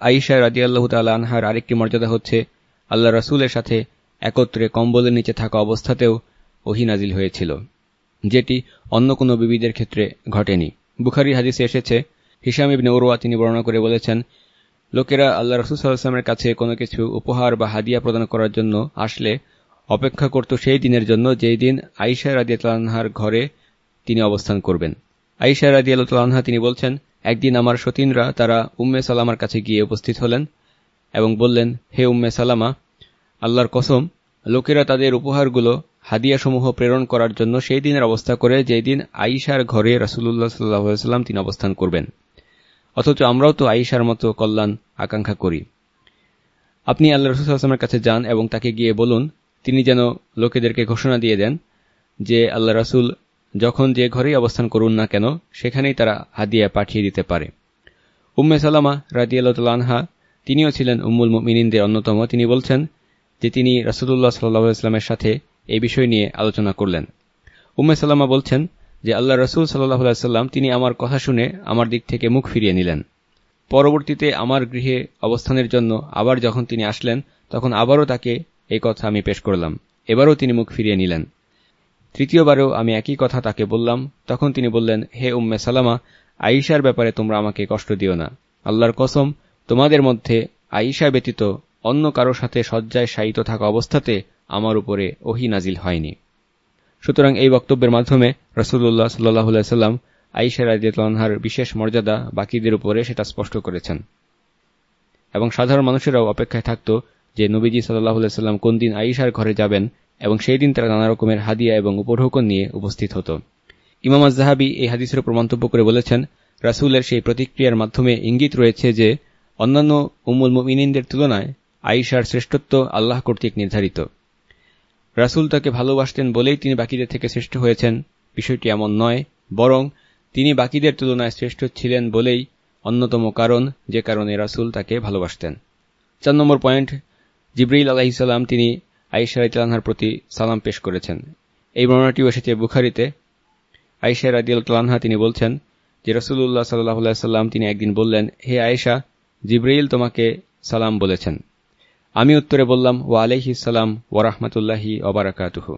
আইসা রাজিয়াল্লাহ আনহার আরেকটি মর্যাদা হচ্ছে আল্লাহ রসুলের সাথে একত্রে কম্বলের নিচে থাকা অবস্থাতেও ওহিনাজিল হয়েছিল, যেটি অন্য কোনো বিবিদের ক্ষেত্রে ঘটেনি। বুখারি হাদিসে এসেছে হিসাম ইবনে ওরোয়া তিনি বর্ণনা করে বলেছেন লোকেরা আল্লাহ রসুল সাল্লাহামের কাছে কোনো কিছু উপহার বা হাদিয়া প্রদান করার জন্য আসলে অপেক্ষা করত সেই দিনের জন্য যেই দিন আইসা রাদিয়াতলানহার ঘরে তিনি অবস্থান করবেন। আইসা রাদিয়ালতালহা তিনি বলছেন, একদিন আমার সতীনরা তারা উম্মে সালামার কাছে গিয়ে উপস্থিত হলেন এবং বললেন, হে উম্মে সালামা, আল্লাহর কসম, লোকেরা তাদের উপহারগুলো হাদিয়াসমূহ প্রেরণ করার জন্য সেই দিনের অবস্থা করে যেই দিন আইসার ঘরে রাসুল্লাহ সাল্লাহ সাল্লাম তিনি অবস্থান করবেন। অথচ আমরাও তো আইসার মতো কল্যাণ আকাঙ্ক্ষা করি। আপনি আল্লাহ রসুলামের কাছে যান এবং তাকে গিয়ে বলুন, তিনি যেন লোকেদেরকে ঘোষণা দিয়ে দেন যে আল্লাহ রাসুল যখন যে ঘরেই অবস্থান করুন না কেন, সেখানেই তারা হাদিয়া পাঠিয়ে দিতে পারে। উম্মে সালামা রাজিয়ালহা তিনিও ছিলেন উম্মুল মিনিনদের অন্যতম। তিনি বলছেন যে তিনি রাসুল্লাহ সাল্লাহামের সাথে এই বিষয় নিয়ে আলোচনা করলেন। উম্মে সাল্লামা বলছেন যে আল্লাহ রসুল সাল্লাহ সাল্লাম, তিনি আমার কথা শুনে আমার দিক থেকে মুখ ফিরিয়ে নিলেন। পরবর্তীতে আমার গৃহে অবস্থানের জন্য আবার যখন তিনি আসলেন, তখন আবারও তাকে এই কথা আমি পেশ করলাম। এবারও তিনি মুখ ফিরিয়ে নিলেন। তৃতীয়বারেও আমি একই কথা তাকে বললাম। তখন তিনি বললেন, হে উম্মে সালামা আইসার ব্যাপারে তোমরা আমাকে কষ্ট দিও না। আল্লাহর কসম, তোমাদের মধ্যে আইসা ব্যতীত অন্য কারও সাথে শয্যায় শায়িত থাকা অবস্থাতে আমার উপরে ওহি নাজিল হয়নি। সুতরাং এই বক্তব্যের মাধ্যমে রসুল্লাহ সাল্লাহ সাল্লাম আইসা রাজিয়ার বিশেষ মর্যাদা বাকিদের উপরে সেটা স্পষ্ট করেছেন। এবং সাধারণ মানুষেরাও অপেক্ষায় থাকত যে নবীজি সাল্লাহ সাল্লাম কোন দিন আইসার ঘরে যাবেন এবং সেই দিন তারা নানা রকমের হাদিয়া এবং উপঢৌকন নিয়ে উপস্থিত হতো। ইমাম আজহাবি এই হাদিসের উপর মন্তব্য করে বলেছেন, রাসুলের সেই প্রতিক্রিয়ার মাধ্যমে ইঙ্গিত রয়েছে যে অন্যান্য উমুল মুমিনদের তুলনায় আইসার শ্রেষ্ঠত্ব আল্লাহ কর্তৃক নির্ধারিত। রাসুল তাকে ভালোবাসতেন বলেই তিনি বাকিদের থেকে শ্রেষ্ঠ হয়েছেন। বিষয়টি এমন নয়, বরং তিনি বাকিদের তুলনায় শ্রেষ্ঠ ছিলেন বলেই অন্যতম কারণ যে কারণে রাসুল তাকে ভালোবাসতেন। চার নম্বর পয়েন্ট, জিব্রাইল আলাহিসাল্লাম তিনি আইসার ইতলানহার প্রতি সালাম পেশ করেছেন। এই বর্ণনাটিও এসেছে বুখারিতে। আইসা রাদিয়াল তালানহা তিনি বলছেন যে রসুল্লাহ সাল্লাহ সাল্লাম তিনি একদিন বললেন, হে আয়েশা, জিব্রাইল তোমাকে সালাম বলেছেন। আমি উত্তরে বললাম ও আলহিসাল্লাম ওয়ারাহমাতুল্লাহি অবারাকাতুহু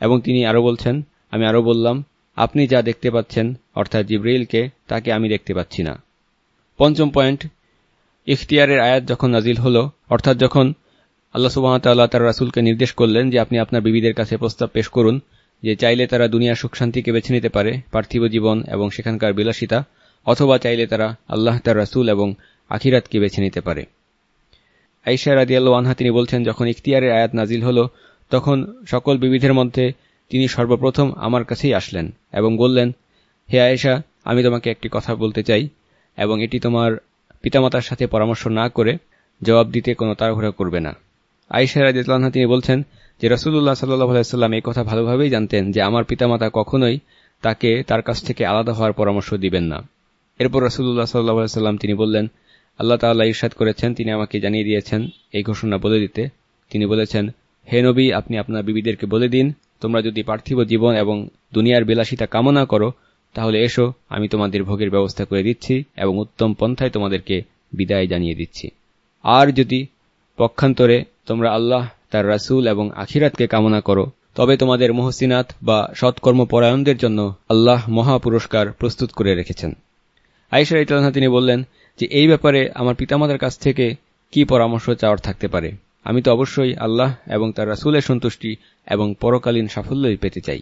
এবং তিনি আরও বলছেন, আমি আরও বললাম, আপনি যা দেখতে পাচ্ছেন, অর্থাৎ জিব্রাইলকে, তাকে আমি দেখতে পাচ্ছি না। পঞ্চম পয়েন্ট, ইখতিয়ারের আয়াত যখন নাজিল হল, অর্থাৎ যখন আল্লাহ সুবাহতাল্লাহ তার রাসুলকে নির্দেশ করলেন যে আপনি আপনার বিবিদের কাছে প্রস্তাব পেশ করুন, যে চাইলে তারা দুনিয়ার সুখ শান্তিকে বেছে নিতে পারে, পার্থিব জীবন এবং সেখানকার বিলাসিতা, অথবা চাইলে তারা আল্লাহ তার রাসুল এবং আখিরাতকে বেছে নিতে পারে। আইসা রাদিয়াল্লু আনহা তিনি বলছেন, যখন ইখতিয়ারের আয়াত নাজিল হল, তখন সকল বিবিধের মধ্যে তিনি সর্বপ্রথম আমার কাছেই আসলেন এবং বললেন, হে আয়েশা, আমি তোমাকে একটি কথা বলতে চাই এবং এটি তোমার পিতামাতার সাথে পরামর্শ না করে জবাব দিতে কোনো তাড়াহুড়া করবে না। আইসা রাজিউল্লাহ তিনি বলছেন যে রসুল্লাহ সাল্লাহ সাল্লাম এই কথা ভালোভাবেই জানতেন যে, আমার পিতামাতা কখনোই তাকে তার কাছ থেকে আলাদা হওয়ার পরামর্শ দিবেন না। এরপর রসুল্লাহ সাল্লাহ সাল্লাম তিনি বললেন আল্লাহ তাল্লাহ ইরশাদ করেছেন, তিনি আমাকে জানিয়ে দিয়েছেন এই ঘোষণা বলে দিতে। তিনি বলেছেন, হে নবী, আপনি আপনার বিবিদেরকে বলে দিন, তোমরা যদি পার্থিব জীবন এবং দুনিয়ার বিলাসিতা কামনা করো, তাহলে এসো, আমি তোমাদের ভোগের ব্যবস্থা করে দিচ্ছি এবং উত্তম পন্থায় তোমাদেরকে বিদায় জানিয়ে দিচ্ছি। আর যদি পক্ষান্তরে তোমরা আল্লাহ, তার রাসুল এবং আখিরাতকে কামনা করো, তবে তোমাদের মহসিনাত বা সৎকর্মপরায়ণদের জন্য আল্লাহ মহা পুরস্কার প্রস্তুত করে রেখেছেন। আইসা ইতলানহা তিনি বললেন যে এই ব্যাপারে আমার পিতামাতার কাছ থেকে কি পরামর্শ চাওয়ার থাকতে পারে? আমি তো অবশ্যই আল্লাহ এবং তার রাসুলের সন্তুষ্টি এবং পরকালীন সাফল্যই পেতে চাই।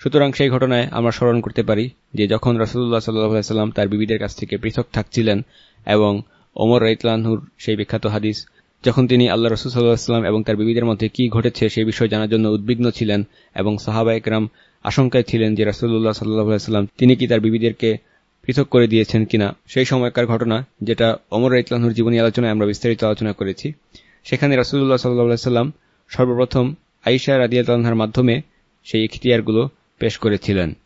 সুতরাং সেই ঘটনায় আমরা স্মরণ করতে পারি যে যখন রাসুল্লাহ সাল্লাম তার বিবিদের কাছ থেকে পৃথক থাকছিলেন এবং ওমর রাইতলানহুর সেই বিখ্যাত হাদিস, যখন তিনি আল্লাহ রসুল সাল্লাহাম এবং তার বিবিদের মধ্যে কি ঘটেছে সেই বিষয় জানার জন্য উদ্বিগ্ন ছিলেন এবং সাহাবা একরাম আশঙ্কায় ছিলেন যে রাসুল্লাহ সাল্লাহাম তিনি কি তার বিবিদেরকে পৃথক করে দিয়েছেন কিনা সেই সময়কার ঘটনা, যেটা অমর রাইতলানহুর জীবনী আলোচনায় আমরা বিস্তারিত আলোচনা করেছি। সেখানে রাসুল্লাহ সাল্লাহ সাল্লাম সর্বপ্রথম আইসা রাদিয়াতালহার মাধ্যমে সেই ইখতিয়ারগুলো পেশ করেছিলেন।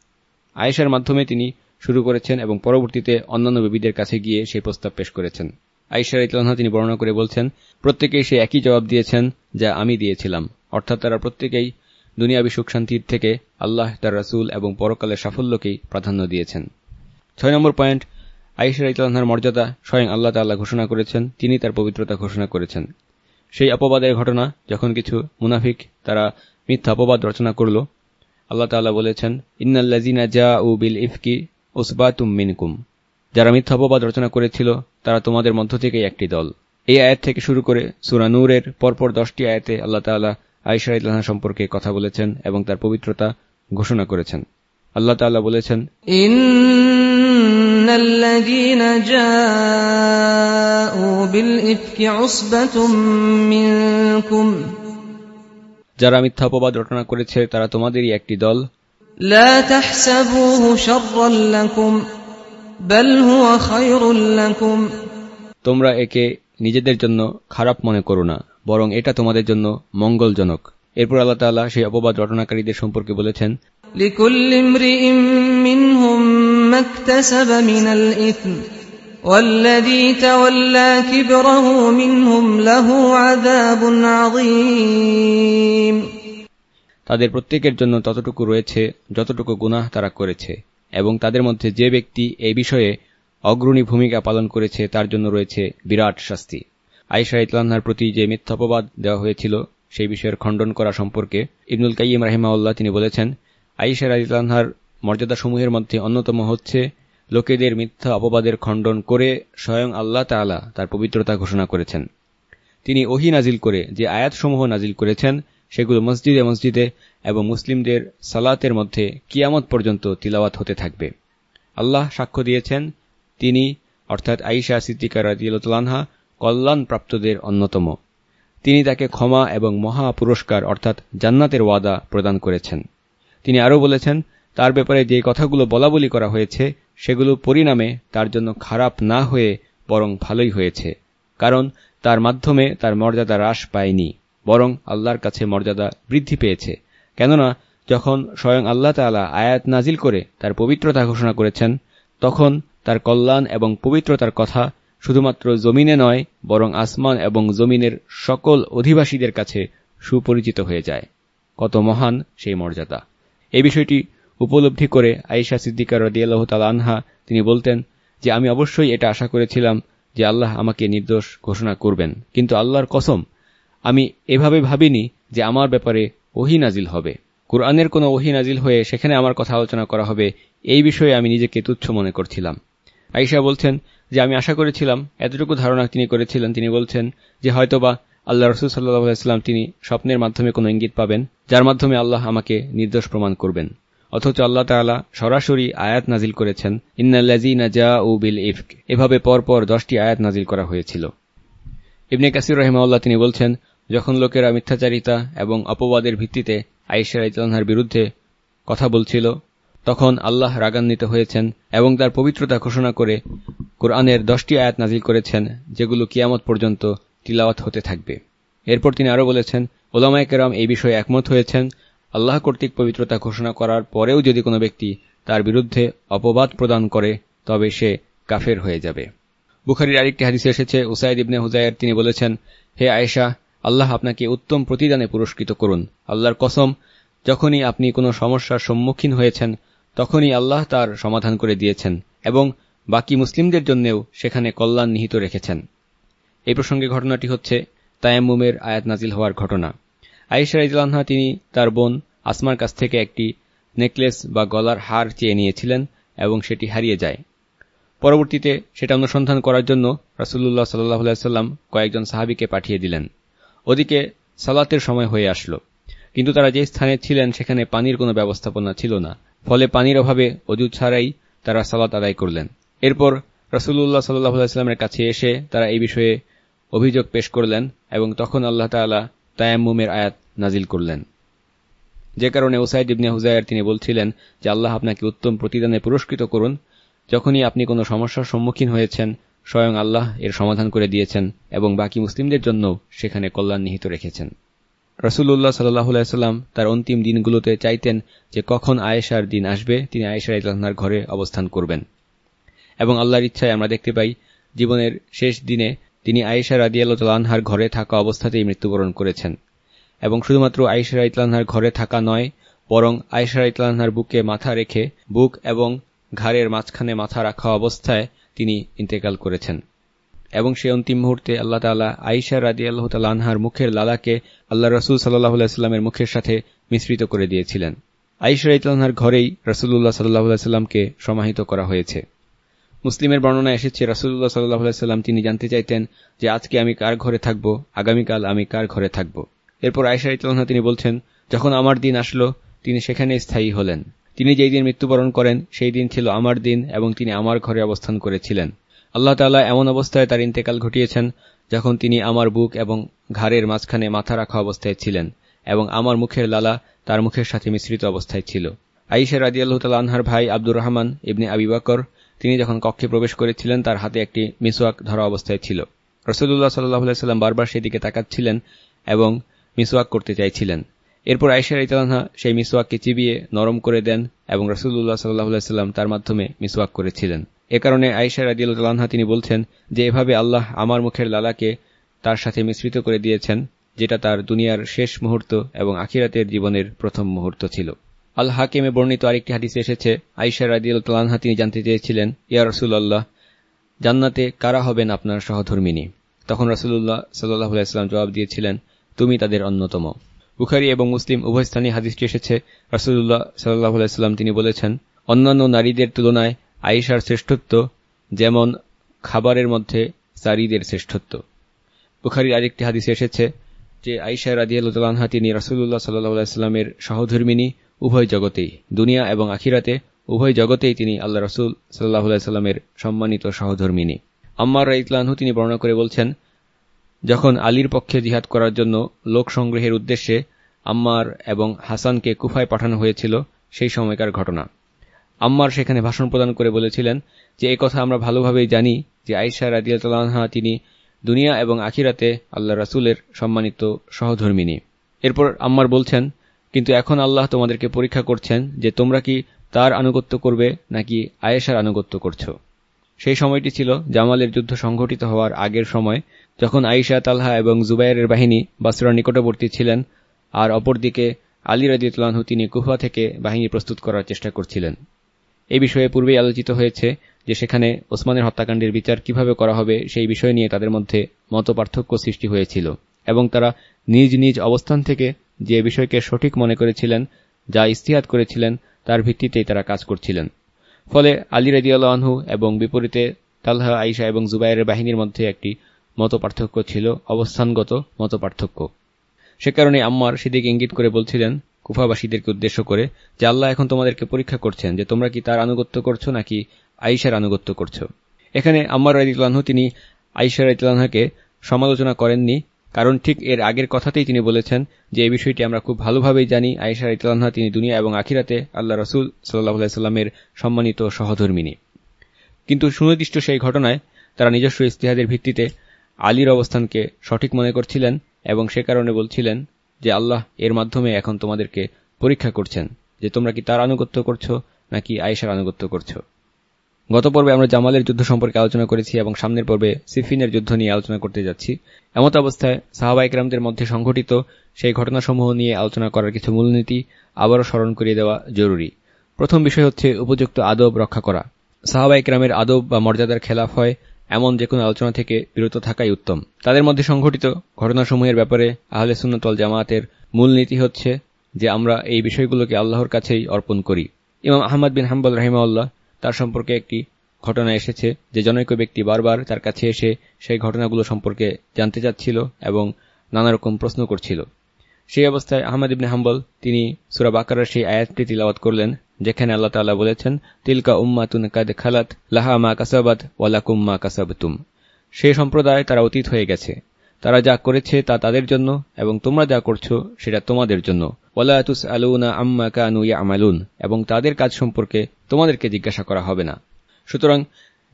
আয়েশার মাধ্যমে তিনি শুরু করেছেন এবং পরবর্তীতে অন্যান্য বিবিদের কাছে গিয়ে সেই প্রস্তাব পেশ করেছেন। আইসার ইতলানহা তিনি বর্ণনা করে বলছেন, প্রত্যেকেই সে একই জবাব দিয়েছেন যা আমি দিয়েছিলাম। অর্থাৎ তারা প্রত্যেকেই দুনিয়াবি সুখ শান্তির থেকে আল্লাহ তার রাসুল এবং পরকালের সাফল্যকেই প্রাধান্য দিয়েছেন। ছয় নম্বর পয়েন্ট আইসার ইতলানহার মর্যাদা স্বয়ং আল্লাহ তাল্লাহ ঘোষণা করেছেন, তিনি তার পবিত্রতা ঘোষণা করেছেন। সেই অপবাদের ঘটনা, যখন কিছু মুনাফিক তারা মিথ্যা অপবাদ রচনা করল, আল্লাহ তাল্লাহ বলেছেন ইন্নাল্লাজিনা জা উ বিল ইফকি ওসবাতুম মিনকুম। যারা মিথ্যা অপবাদ রচনা করেছিল, তারা তোমাদের মধ্য থেকেই একটি দল। এই আয়াত থেকে শুরু করে সুরা নূরের পরপর দশটি আয়াতে আল্লাহ তাল্লাহ আইসা ইতলাহা সম্পর্কে কথা বলেছেন এবং তার পবিত্রতা ঘোষণা করেছেন। আল্লাহ তাল্লাহ বলেছেন الذين جاءوا بالإفك عصبة منكم যারা মিথ্যা অপবাদ রচনা করেছে তারা তোমাদেরই একটি দল لا تحسبوه شرا لكم بل هو خير لكم তোমরা একে নিজেদের জন্য খারাপ মনে করো না বরং এটা তোমাদের জন্য মঙ্গলজনক এরপর আল্লাহ তাল্লাহ সেই অপবাদ রটনাকারীদের সম্পর্কে বলেছেন لكل امرئ منهم ما اكتسب من الإثم والذي تولى كبره منهم له عذاب عظيم তাদের প্রত্যেকের জন্য ততটুকু রয়েছে যতটুকু গুনাহ তারা করেছে এবং তাদের মধ্যে যে ব্যক্তি এই বিষয়ে অগ্রণী ভূমিকা পালন করেছে তার জন্য রয়েছে বিরাট শাস্তি আইসা ইতলান্নার প্রতি যে মিথ্যাপবাদ দেওয়া হয়েছিল সেই বিষয়ের খণ্ডন করা সম্পর্কে ইবনুল কাইম রাহিমাউল্লাহ তিনি বলেছেন আইসা ইতলানহার মর্যাদাসমূহের মধ্যে অন্যতম হচ্ছে লোকেদের মিথ্যা অপবাদের খণ্ডন করে স্বয়ং আল্লাহ তালা তার পবিত্রতা ঘোষণা করেছেন। তিনি ওহি নাজিল করে যে আয়াতসমূহ নাজিল করেছেন, সেগুলো মসজিদে মসজিদে এবং মুসলিমদের সালাতের মধ্যে কিয়ামত পর্যন্ত তিলাওয়াত হতে থাকবে। আল্লাহ সাক্ষ্য দিয়েছেন, তিনি অর্থাৎ আইসা সিদ্দিকা রাজিউল্লাহা কল্যাণপ্রাপ্তদের অন্যতম। তিনি তাকে ক্ষমা এবং মহা পুরস্কার অর্থাৎ জান্নাতের ওয়াদা প্রদান করেছেন। তিনি আরও বলেছেন, তার ব্যাপারে যে কথাগুলো বলা বলি করা হয়েছে সেগুলো পরিণামে তার জন্য খারাপ না হয়ে বরং ভালোই হয়েছে। কারণ তার মাধ্যমে তার মর্যাদা হ্রাস পায়নি, বরং আল্লাহর কাছে মর্যাদা বৃদ্ধি পেয়েছে। কেননা, যখন স্বয়ং আল্লাহ তালা আয়াত নাজিল করে তার পবিত্রতা ঘোষণা করেছেন, তখন তার কল্যাণ এবং পবিত্রতার কথা শুধুমাত্র জমিনে নয়, বরং আসমান এবং জমিনের সকল অধিবাসীদের কাছে সুপরিচিত হয়ে যায়। কত মহান সেই মর্যাদা। এই বিষয়টি উপলব্ধি করে আইসা সিদ্দিকা রদিয়াল্লাহ তাল আনহা তিনি বলতেন যে, আমি অবশ্যই এটা আশা করেছিলাম যে আল্লাহ আমাকে নির্দোষ ঘোষণা করবেন। কিন্তু আল্লাহর কসম, আমি এভাবে ভাবিনি যে আমার ব্যাপারে ওহি নাজিল হবে। কোরআনের কোনো ওহি নাজিল হয়ে সেখানে আমার কথা আলোচনা করা হবে, এই বিষয়ে আমি নিজেকে তুচ্ছ মনে করছিলাম। আইসা বলছেন যে, আমি আশা করেছিলাম, এতটুকু ধারণা তিনি করেছিলেন। তিনি বলছেন যে, হয়তোবা আল্লাহ রসুল সাল্লাহাম তিনি স্বপ্নের মাধ্যমে কোনো ইঙ্গিত পাবেন, যার মাধ্যমে আল্লাহ আমাকে নির্দোষ প্রমাণ করবেন। অথচ আল্লাহ তালা সরাসরি আয়াত নাজিল করেছেন ইন্নাল্লাজি নাজা উ বিল ইফক এভাবে পরপর দশটি আয়াত নাজিল করা হয়েছিল। ইবনে কাসির রহিমাউল্লাহ তিনি বলছেন, যখন লোকেরা মিথ্যাচারিতা এবং অপবাদের ভিত্তিতে আইসার ইতলানহার বিরুদ্ধে কথা বলছিল, তখন আল্লাহ রাগান্বিত হয়েছেন এবং তার পবিত্রতা ঘোষণা করে কোরআনের দশটি আয়াত নাজিল করেছেন, যেগুলো কিয়ামত পর্যন্ত তিলাওয়াত হতে থাকবে। এরপর তিনি আরও বলেছেন ওলামায়কেরাম এই বিষয়ে একমত হয়েছেন, আল্লাহ কর্তৃক পবিত্রতা ঘোষণা করার পরেও যদি কোনো ব্যক্তি তার বিরুদ্ধে অপবাদ প্রদান করে, তবে সে কাফের হয়ে যাবে। বুখারির আরেকটি হাদিসে এসেছে, উসাইদ ইবনে হুজায়ের তিনি বলেছেন, হে আয়েশা, আল্লাহ আপনাকে উত্তম প্রতিদানে পুরস্কৃত করুন। আল্লাহর কসম, যখনই আপনি কোনো সমস্যার সম্মুখীন হয়েছেন, তখনই আল্লাহ তার সমাধান করে দিয়েছেন এবং বাকি মুসলিমদের জন্যেও সেখানে কল্যাণ নিহিত রেখেছেন। এই প্রসঙ্গে ঘটনাটি হচ্ছে তায়াম্মুমের আয়াত নাজিল হওয়ার ঘটনা। আয়েশা ইজলানহা তিনি তার বোন আসমার কাছ থেকে একটি নেকলেস বা গলার হার চেয়ে নিয়েছিলেন এবং সেটি হারিয়ে যায়। পরবর্তীতে সেটা অনুসন্ধান করার জন্য রাসুল্লাহ সাল্লাহ সাল্লাম কয়েকজন সাহাবিকে পাঠিয়ে দিলেন। ওদিকে সালাতের সময় হয়ে আসলো। কিন্তু তারা যে স্থানে ছিলেন সেখানে পানির কোনো ব্যবস্থাপনা ছিল না। ফলে পানির অভাবে অজু ছাড়াই তারা সালাত আদায় করলেন। এরপর রসুল্লাহ সাল্লাহামের কাছে এসে তারা এই বিষয়ে অভিযোগ পেশ করলেন এবং তখন আল্লাহ তালা তায়াম্মুমের আয়াত নাজিল করলেন। যে কারণে ওসাইদ ইবনে হুজায়ের তিনি বলছিলেন যে, আল্লাহ আপনাকে উত্তম প্রতিদানে পুরস্কৃত করুন। যখনই আপনি কোনো সমস্যার সম্মুখীন হয়েছেন, স্বয়ং আল্লাহ এর সমাধান করে দিয়েছেন এবং বাকি মুসলিমদের জন্য সেখানে কল্যাণ নিহিত রেখেছেন। রসুল্লাহ সাল্লাম তার অন্তিম দিনগুলোতে চাইতেন যে, কখন আয়েশার দিন আসবে, তিনি আয়েশার ইতলাহনার ঘরে অবস্থান করবেন। এবং আল্লাহর ইচ্ছায় আমরা দেখতে পাই, জীবনের শেষ দিনে তিনি আয়েশা রাদিয়ালহার ঘরে থাকা অবস্থাতেই মৃত্যুবরণ করেছেন। এবং শুধুমাত্র আয়েশা ইতলানহার ঘরে থাকা নয়, বরং আয়েশা ইতলানহার বুকে মাথা রেখে বুক এবং ঘাড়ের মাঝখানে মাথা রাখা অবস্থায় তিনি ইন্তেকাল করেছেন। এবং সে অন্তিম মুহূর্তে আল্লাহ তালা আইসা রাদি আল্লাহ তাল্লাহার মুখের লালাকে আল্লাহ রসুল সাল্লাহ সাল্লামের মুখের সাথে মিশ্রিত করে দিয়েছিলেন। আইসা ইতলানহার ঘরেই রসুল্লাহ সাল্লাহ সাল্লামকে সমাহিত করা হয়েছে। মুসলিমের বর্ণনা এসেছে রসুল্লাহ সাল্লাহ সাল্লাম তিনি জানতে চাইতেন যে আজকে আমি কার ঘরে থাকব, আগামীকাল আমি কার ঘরে থাকব। এরপর আয়সা ইতলানহা তিনি বলছেন, যখন আমার দিন আসলো, তিনি সেখানে স্থায়ী হলেন। তিনি যেই দিন মৃত্যুবরণ করেন, সেই দিন ছিল আমার দিন এবং তিনি আমার ঘরে অবস্থান করেছিলেন। আল্লাহ তালা এমন অবস্থায় তার ইন্তেকাল ঘটিয়েছেন, যখন তিনি আমার বুক এবং ঘাড়ের মাঝখানে মাথা রাখা অবস্থায় ছিলেন এবং আমার মুখের লালা তার মুখের সাথে মিশ্রিত অবস্থায় ছিল। আইসা রাজিয়াল্লাহ তাল আনহার ভাই আব্দুর রহমান ইবনে আবিবাকর তিনি যখন কক্ষে প্রবেশ করেছিলেন, তার হাতে একটি মিসওয়াক ধরা অবস্থায় ছিল। রসুল্লাহ সাল্লাহ সাল্লাম বারবার সেদিকে তাকাচ্ছিলেন এবং মিসওয়াক করতে চাইছিলেন। এরপর আয়সার ইতালানহা সেই মিসওয়াককে চিবিয়ে নরম করে দেন এবং রসুল্লাহ সাল্লাহ সাল্লাম তার মাধ্যমে মিসওয়াক করেছিলেন। এ কারণে আয়সা রাজিউল্লাহা তিনি বলছেন যে, এভাবে আল্লাহ আমার মুখের লালাকে তার সাথে মিশ্রিত করে দিয়েছেন, যেটা তার দুনিয়ার শেষ মুহূর্ত এবং আখিরাতের জীবনের প্রথম মুহূর্ত ছিল। আল হাকিমে বর্ণিত আরেকটি হাদিসে এসেছে আইসা রাদিউল্লাহা তিনি জানতে চেয়েছিলেন, ইয়া রসুল্লাহ জান্নাতে কারা হবেন আপনার সহধর্মিনী? তখন রসুল্লাহ সাল্লাহ জবাব দিয়েছিলেন, তুমি তাদের অন্যতম। বুখারি এবং মুসলিম, উভয় স্থানীয় হাদিসটি এসেছে রসুল্লাহ সাল্লাহ সাল্লাম তিনি বলেছেন, অন্যান্য নারীদের তুলনায় আইসার শ্রেষ্ঠত্ব যেমন খাবারের মধ্যে সারিদের শ্রেষ্ঠত্ব। বুখারির আরেকটি হাদিসে এসেছে যে আইসা রাদিয়াল্লাহা তিনি রসুল্লাহ সাল্লাহ সাল্লামের সহধর্মিনী উভয় জগতেই, দুনিয়া এবং আখিরাতে উভয় জগতেই তিনি আল্লাহ রসুল সাল্লাহ সাল্লামের সম্মানিত সহধর্মিনী। আম্মার ইতলানহু তিনি বর্ণনা করে বলছেন, যখন আলীর পক্ষে জিহাদ করার জন্য লোক সংগ্রহের উদ্দেশ্যে আম্মার এবং হাসানকে কুফায় পাঠানো হয়েছিল, সেই সময়কার ঘটনা। আম্মার সেখানে ভাষণ প্রদান করে বলেছিলেন যে এই কথা আমরা ভালোভাবেই জানি যে আইসা রাদিয়ালহা তিনি দুনিয়া এবং আখিরাতে আল্লাহ রাসুলের সম্মানিত সহধর্মিনী। এরপর আম্মার বলছেন কিন্তু এখন আল্লাহ তোমাদেরকে পরীক্ষা করছেন যে তোমরা কি তার আনুগত্য করবে নাকি আয়েশার আনুগত্য করছ। সেই সময়টি ছিল জামালের যুদ্ধ সংঘটিত হওয়ার আগের সময়, যখন আইসা তালহা এবং জুবাইরের বাহিনী বাসরার নিকটবর্তী ছিলেন, আর অপরদিকে আলী রাজিউল্লাহু তিনি কুফা থেকে বাহিনী প্রস্তুত করার চেষ্টা করছিলেন। এই বিষয়ে পূর্বেই আলোচিত হয়েছে যে সেখানে ওসমানের হত্যাকাণ্ডের বিচার কীভাবে করা হবে সেই বিষয় নিয়ে তাদের মধ্যে মত সৃষ্টি হয়েছিল, এবং তারা নিজ নিজ অবস্থান থেকে যে বিষয়কে সঠিক মনে করেছিলেন, যা ইস্তিহাদ করেছিলেন, তার ভিত্তিতেই তারা কাজ করছিলেন। ফলে আলী আনহু এবং বিপরীতে তালহা আইসা এবং জুবাইরের বাহিনীর মধ্যে একটি মত পার্থক্য ছিল, অবস্থানগত মত পার্থক্য সে কারণে আম্মার সেদিকে ইঙ্গিত করে বলছিলেন, কুফাবাসীদেরকে উদ্দেশ্য করে যে আল্লাহ এখন তোমাদেরকে পরীক্ষা করছেন যে তোমরা কি তার আনুগত্য করছ নাকি আইসার আনুগত্য করছ। এখানে আম্মার রাজিউল্লাহ তিনি আইসা রাজিউল্লাহকে সমালোচনা করেননি কারণ ঠিক এর আগের কথাতেই তিনি বলেছেন যে, এই বিষয়টি আমরা খুব ভালোভাবেই জানি। আয়েশা ইতলানহা তিনি দুনিয়া এবং আখিরাতে আল্লাহ রসুল সাল্লাহ সাল্লামের সম্মানিত সহধর্মিনী। কিন্তু সুনির্দিষ্ট সেই ঘটনায় তারা নিজস্ব ইস্তিহাদের ভিত্তিতে আলীর অবস্থানকে সঠিক মনে করছিলেন এবং সে কারণে বলছিলেন যে, আল্লাহ এর মাধ্যমে এখন তোমাদেরকে পরীক্ষা করছেন যে, তোমরা কি তার আনুগত্য করছ নাকি আয়েশার আনুগত্য করছ। গত পর্বে আমরা জামালের যুদ্ধ সম্পর্কে আলোচনা করেছি এবং সামনের পর্বে সিফিনের যুদ্ধ নিয়ে আলোচনা করতে যাচ্ছি। এমত অবস্থায় সাহাবাইকরামদের মধ্যে সংঘটিত সেই ঘটনাসমূহ নিয়ে আলোচনা করার কিছু মূলনীতি আবারও স্মরণ করিয়ে দেওয়া জরুরি। প্রথম বিষয় হচ্ছে উপযুক্ত আদব রক্ষা করা। সাহাবা সাহাবাইকরামের আদব বা মর্যাদার খেলাফ হয় এমন যে কোনো আলোচনা থেকে বিরত থাকাই উত্তম। তাদের মধ্যে সংঘটিত ঘটনাসমূহের ব্যাপারে আহলে সুন্নতল জামায়াতের মূলনীতি হচ্ছে যে আমরা এই বিষয়গুলোকে আল্লাহর কাছেই অর্পণ করি। ইমাম আহমদ বিন হাম্বল রাহিমাউল্লাহ তার সম্পর্কে একটি ঘটনা এসেছে যে জনৈক ব্যক্তি বারবার তার কাছে এসে সেই ঘটনাগুলো সম্পর্কে জানতে চাচ্ছিল এবং নানা রকম প্রশ্ন করছিল। সেই অবস্থায় আহমদ ইবনে হাম্বল, তিনি সুরা বাকারার সেই আয়াতটি তিলাওয়াত করলেন, যেখানে আল্লাহ তাল্লাহ বলেছেন, তিলকা উম্মাতুন কাদ খালাত লাহা মা কাসাবাদ ওয়ালাকুম মা কাসাবতুম। সে সম্প্রদায় তারা অতীত হয়ে গেছে। তারা যা করেছে তা তাদের জন্য এবং তোমরা যা করছ সেটা তোমাদের জন্য। ওলাতুস আলুনা আম্মা কানু আমালুন এবং তাদের কাজ সম্পর্কে তোমাদেরকে জিজ্ঞাসা করা হবে না। সুতরাং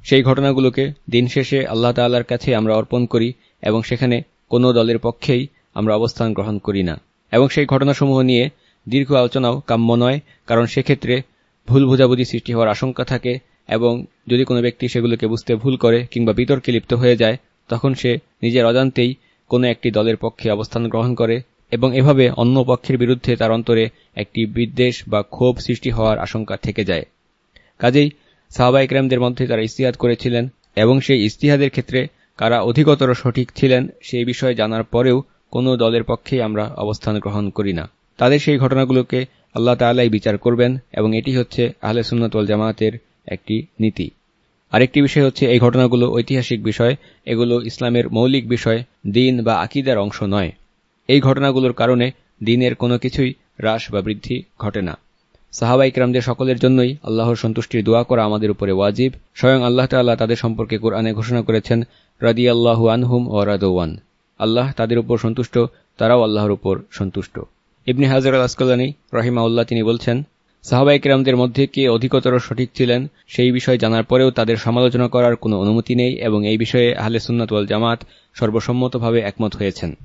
সেই ঘটনাগুলোকে দিন শেষে আল্লাহ তাল্লার কাছে আমরা অর্পণ করি, এবং সেখানে কোনো দলের পক্ষেই আমরা অবস্থান গ্রহণ করি না। এবং সেই ঘটনাসমূহ নিয়ে দীর্ঘ আলোচনাও কাম্য নয়, কারণ সেক্ষেত্রে ভুল বোঝাবুঝি সৃষ্টি হওয়ার আশঙ্কা থাকে, এবং যদি কোনো ব্যক্তি সেগুলোকে বুঝতে ভুল করে কিংবা বিতর্কে লিপ্ত হয়ে যায়, তখন সে নিজের অজান্তেই কোনো একটি দলের পক্ষে অবস্থান গ্রহণ করে এবং এভাবে অন্য পক্ষের বিরুদ্ধে তার অন্তরে একটি বিদ্বেষ বা ক্ষোভ সৃষ্টি হওয়ার আশঙ্কা থেকে যায়। কাজেই সাহাবা ইকরামদের মধ্যে তারা ইস্তিহাদ করেছিলেন এবং সেই ইস্তিহাদের ক্ষেত্রে কারা অধিকতর সঠিক ছিলেন সেই বিষয়ে জানার পরেও কোনো দলের পক্ষেই আমরা অবস্থান গ্রহণ করি না। তাদের সেই ঘটনাগুলোকে আল্লাহ তাল্লাই বিচার করবেন এবং এটি হচ্ছে আহলে সুন্নতল জামায়াতের একটি নীতি। আরেকটি বিষয় হচ্ছে এই ঘটনাগুলো ঐতিহাসিক বিষয়, এগুলো ইসলামের মৌলিক বিষয়, দিন বা আকিদার অংশ নয়। এই ঘটনাগুলোর কারণে দিনের কোনো কিছুই হ্রাস বা বৃদ্ধি ঘটে না। সাহাবা ইকরামদের সকলের জন্যই আল্লাহর সন্তুষ্টির দোয়া করা আমাদের উপরে ওয়াজিব। স্বয়ং আল্লাহ তাল্লাহ তাদের সম্পর্কে কোরআনে ঘোষণা করেছেন রাদি আল্লাহ আনহুম ও রাদওয়ান। আল্লাহ তাদের উপর সন্তুষ্ট, তারাও আল্লাহর উপর সন্তুষ্ট। ইবনি হাজার আল আসকালানী রহিমাউল্লাহ তিনি বলছেন সাহাবা ইকরামদের মধ্যে কে অধিকতর সঠিক ছিলেন, সেই বিষয় জানার পরেও তাদের সমালোচনা করার কোনো অনুমতি নেই এবং এই বিষয়ে আহলে সুন্নাতওয়াল জামাত সর্বসম্মতভাবে একমত হয়েছেন।